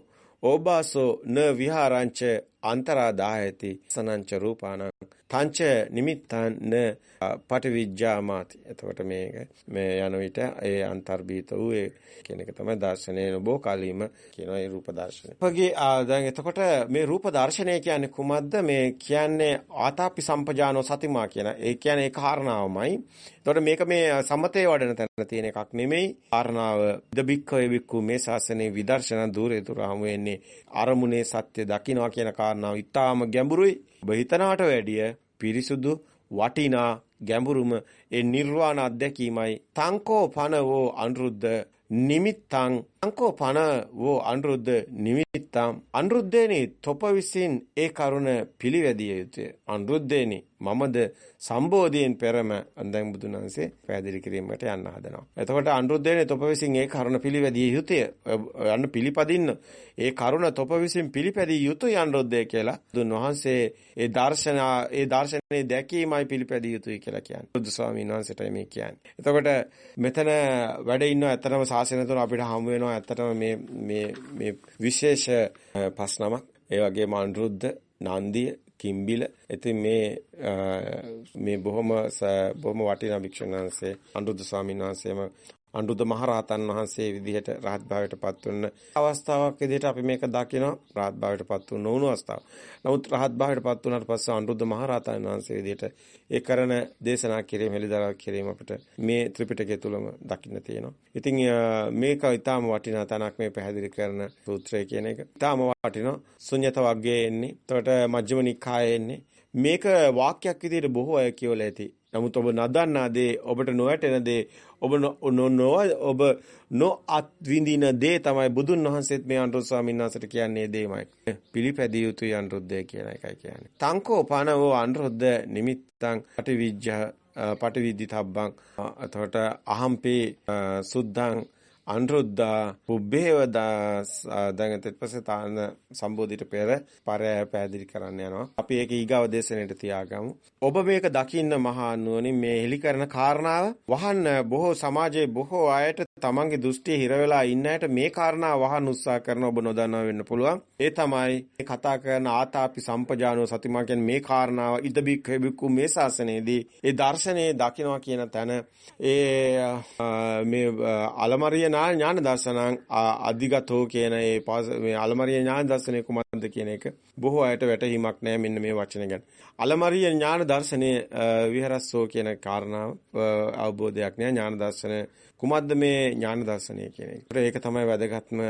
ඕබාසෝ න විහාරංච අන්තරාදායති සනංච රූපාණං තංච නිමිත්තන් න පටිවිජ්ජාමාති. එතකොට මේක මේ යන විට ඒ අන්තර්භීත වූ ඒ කියන එක තමයි දර්ශනයේ නොබෝ කාලීම කියන ඒ රූප දර්ශනය. අපගේ දැන් එතකොට මේ රූප දර්ශනය කියන්නේ කුමක්ද? මේ කියන්නේ ආතාපි සම්පජානෝ සතිමා කියන. ඒ කියන්නේ ඒ කාරණාවමයි. එතකොට මේක මේ සමතේ වඩන තැන තියෙන එකක් නෙමෙයි. කාරණාව දබික්කෝ බික්කු මේ ශාසනයේ විදර්ශන දූරේ දුරාම වෙන්නේ අරමුණේ සත්‍ය දකින්නවා කියන කාරණාව ඉතාම ගැඹුරුයි. ඔබ හිතනාට වැඩිය පිරිසුදු වටිනා ගැඹුරුම ඒ නිර්වාණ අධ්‍යක්ීමයි තංකෝ පනවෝ අනුරුද්ධ නිමිත්තං අංකෝ පන වෝ අනුරුද්ධ නිමිත්තම් අනුරුද්ධේනි තොප විසින් ඒ කරුණ පිළිවැදිය යුතුය අනුරුද්ධේනි මමද සම්බෝධියෙන් පෙරම දැන් බුදුන් වහන්සේ පැහැදිලි කිරීමකට යන්න හදනවා. එතකොට අනුරුද්ධේනි තොප විසින් ඒ කරුණ පිළිවැදිය යුතුය. යන්න පිළිපදින්න ඒ කරුණ තොප විසින් පිළිපැදිය යුතුය අනුරුද්ධය කියලා බුදුන් වහන්සේ ඒ දර්ශන ඒ දර්ශනේ දැකීමයි පිළිපැදිය යුතුයි කියලා කියන්නේ. බුදු ස්වාමීන් වහන්සේටයි මේ කියන්නේ. එතකොට මෙතන වැඩ ඉන්න ඇත්තටම ශාසනය තුන අපිට හමු වෙනවා ඇත්තටම මේ මේ මේ විශේෂ පස් නමක්. ඒ වගේම අනුරුද්ධ, නන්දිය, කිම්බිල. ඉතින් මේ මේ බොහොම බොහොම වටිනා භික්ෂුන් වහන්සේ අනුරුද්ධ ස්වාමීන් වහන්සේම අනුරුද්ධ මහරහතන් වහන්සේ විදිහට රහත් භාවයටපත් වුණ අවස්ථාවක් විදිහට අපි මේක දකිනවා රහත් භාවයටපත් වුණ නොවුණු අවස්ථාව. නමුත් රහත් භාවයටපත් වුණාට පස්සේ අනුරුද්ධ මහරහතන් වහන්සේ විදිහට ඒ කරන දේශනා කිරීම හෙළිදරව් කිරීම අපිට මේ ත්‍රිපිටකය තුලම දකින්න තියෙනවා. ඉතින් මේක ඊටාම වටිනා තැනක් මේ පැහැදිලි කරන සූත්‍රය කියන එක. ඊටාම වටිනවා. ශුන්්‍යත වර්ගයේ එන්නේ. එතකොට මජ්ක්‍ධිම නිකායේ එන්නේ. මේක වාක්‍යයක් විදිහට බොහෝ අය කියවලා ඇති. නමුත් ඔබ නදන්නා දේ ඔබට නොවැටෙන දේ ඔබ ඔබ නොඅත් විඳින දේ තමයි බුදුන් වහන්සේත් මේ අනුරුද්ධ ස්වාමීන් වහන්සේට කියන්නේ දෙයමයි. පිළිපැදිය යුතුයි අනුරුද්ධය කියන එකයි කියන්නේ. තංකෝ පනවෝ අනුරුද්ධ නිමිත්තං පටිවිජ්ජ පටිවිද්ධිතබ්බං එතකොට අහම්පේ සුද්ධං අනුරුද්ධා පුබ්බේවදා දැන් ඊට පස්සේ තාන සම්බෝධිට පෙර පරය පැහැදිලි කරන්න යනවා. අපි ඒක ඊගව දේශනෙට තියාගමු. ඔබ මේක දකින්න මහා නුවණින් මේ හෙලි කරන කාරණාව වහන්න බොහෝ සමාජයේ බොහෝ අයට තමන්ගේ දෘෂ්ටිය හිර වෙලා ඉන්න අයට මේ කාරණාව වහන්න උත්සාහ කරන ඔබ නොදන්නා වෙන්න පුළුවන්. ඒ තමයි මේ කතා කරන ආතාපි සම්පජානෝ සතිමා කියන්නේ මේ කාරණාව ඉදබික් හේබික්කු මේ ශාසනයේදී ඒ දර්ශනයේ දකින්නවා කියන තැන ඒ මේ අලමරිය ඥාන දර්ශනං අධිගතෝ කියන ඒ මේ අලමරිය ඥාන දර්ශනය කුමක්ද කියන එක බොහෝ අයට වැටහීමක් නැහැ මෙන්න මේ වචන ගැන. අලමරිය ඥාන දර්ශනයේ විහරස්සෝ කියන කාරණාව අවබෝධයක් නෑ ඥාන දර්ශන කුමක්ද මේ ඥාන දර්ශනය කියන එක. ඒක තමයි වැදගත්ම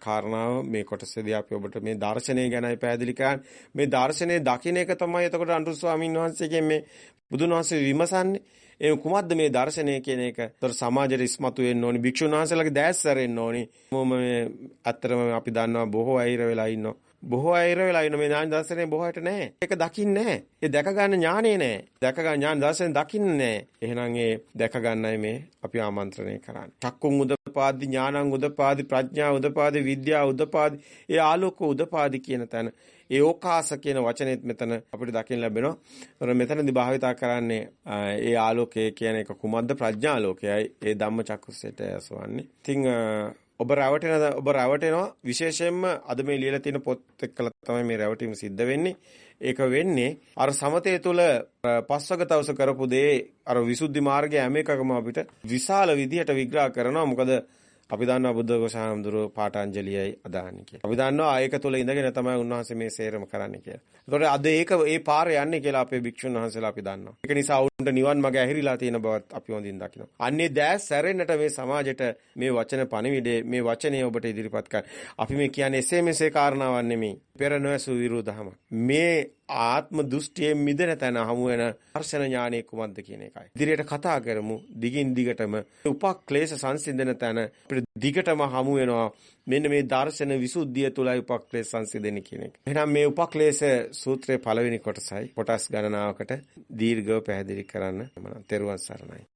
කාරණාව මේ කොටසේදී අපි ඔබට මේ දර්ශනය ගැනයි පැහැදිලි කරන්නේ. මේ දර්ශනය දකින්න එක තමයි එතකොට අනුරු ස්වාමීන් වහන්සේගෙන් මේ බුදුන් වහන්සේ විමසන්නේ. ඒ කුමක්ද මේ දර්ශනය කියන එක? ඒතර සමාජයට ඉස්මතු වෙන්න ඕනි. භික්ෂුන් වහන්සේලාගේ දැස් සැරෙන්න ඕනි. මොම මේ අත්‍තරම අපි දන්නවා බොහෝ අයිර වෙලා ඉන්නවා. බොහෝ අයිර වෙලා ඉන්න මේ ඥාන දර්ශනය බොහෝට නැහැ. ඒක දකින්නේ නැහැ. ඒ දැක ගන්න ඥානෙ නැහැ. දැක ගන්න ඥාන දර්ශනය දකින්නේ නැහැ. එහෙනම් ඒ දැක ගන්නයි මේ අපි ආමන්ත්‍රණය කරන්නේ. චක්කුං උදපාදි ඥානං උදපාදි ප්‍රඥා උදපාදි විද්‍යා උදපාදි ඒ ආලෝක උදපාදි කියන තැන ඒ ඕකාස කියන වචනේත් මෙතන අපිට දකින්න ලැබෙනවා. ඒතර මෙතනදී භාවිතා කරන්නේ ඒ ආලෝකය කියන එක කුමද්ද ප්‍රඥාලෝකයයි ඒ ධම්මචක්කුසයට ඇසවන්නේ. ඉතින් ඔබ රැවටෙන ඔබ රැවටෙනවා විශේෂයෙන්ම අද මේ ලියලා තියෙන පොත් එක්කලා තමයි මේ රැවටීම සිද්ධ වෙන්නේ. ඒක වෙන්නේ අර සමතේ තුල පස්වග තවස කරපු දේ අර විසුද්ධි මාර්ගයේ හැම එකකම අපිට විශාල විදිහට විග්‍රහ කරනවා. මොකද අපි දන්නවා බුද්ධ ඝෝෂාමඳුර පාඨාංජලියයි අදාන්නේ කියලා. අපි දන්නවා ඒක තුල ඉඳගෙන තමයි උන්වහන්සේ මේ සේරම කරන්නේ කියලා. ඒතකොට අද ඒක ඒ පාරේ යන්නේ කියලා අපේ භික්ෂුන් වහන්සේලා අපි දන්නවා. ඒක නිසා උන්ට නිවන් මඟ ඇහිරිලා තියෙන බවත් අපි හොඳින් දකිනවා. අන්නේ දැස් සැරෙන්නට මේ සමාජයට මේ වචන පණිවිඩේ මේ වචනේ ඔබට ඉදිරිපත් කර. අපි මේ කියන්නේ එසේ මෙසේ කාරණාවක් නෙමෙයි. පෙර නොඇසු විරුද්ධහම. මේ ආත්ම දෘෂ්ටියෙන් මිදෙන තැන හමු වෙන දර්ශන ඥානයේ කුමක්ද කියන එකයි. ඉදිරියට කතා කරමු දිගින් දිගටම උපක්ලේශ සංසිඳන තැන දිගටම හමු වෙනවා. මෙන්න මේ දර්ශන විසුද්ධිය තුලයි උපක්ලේශ සංසිඳෙන්නේ කියන එක. එහෙනම් මේ උපක්ලේශ සූත්‍රයේ පළවෙනි කොටසයි කොටස් ගණනාවකට දීර්ඝව පැහැදිලි කරන්න මම තෙරුවන් සරණයි.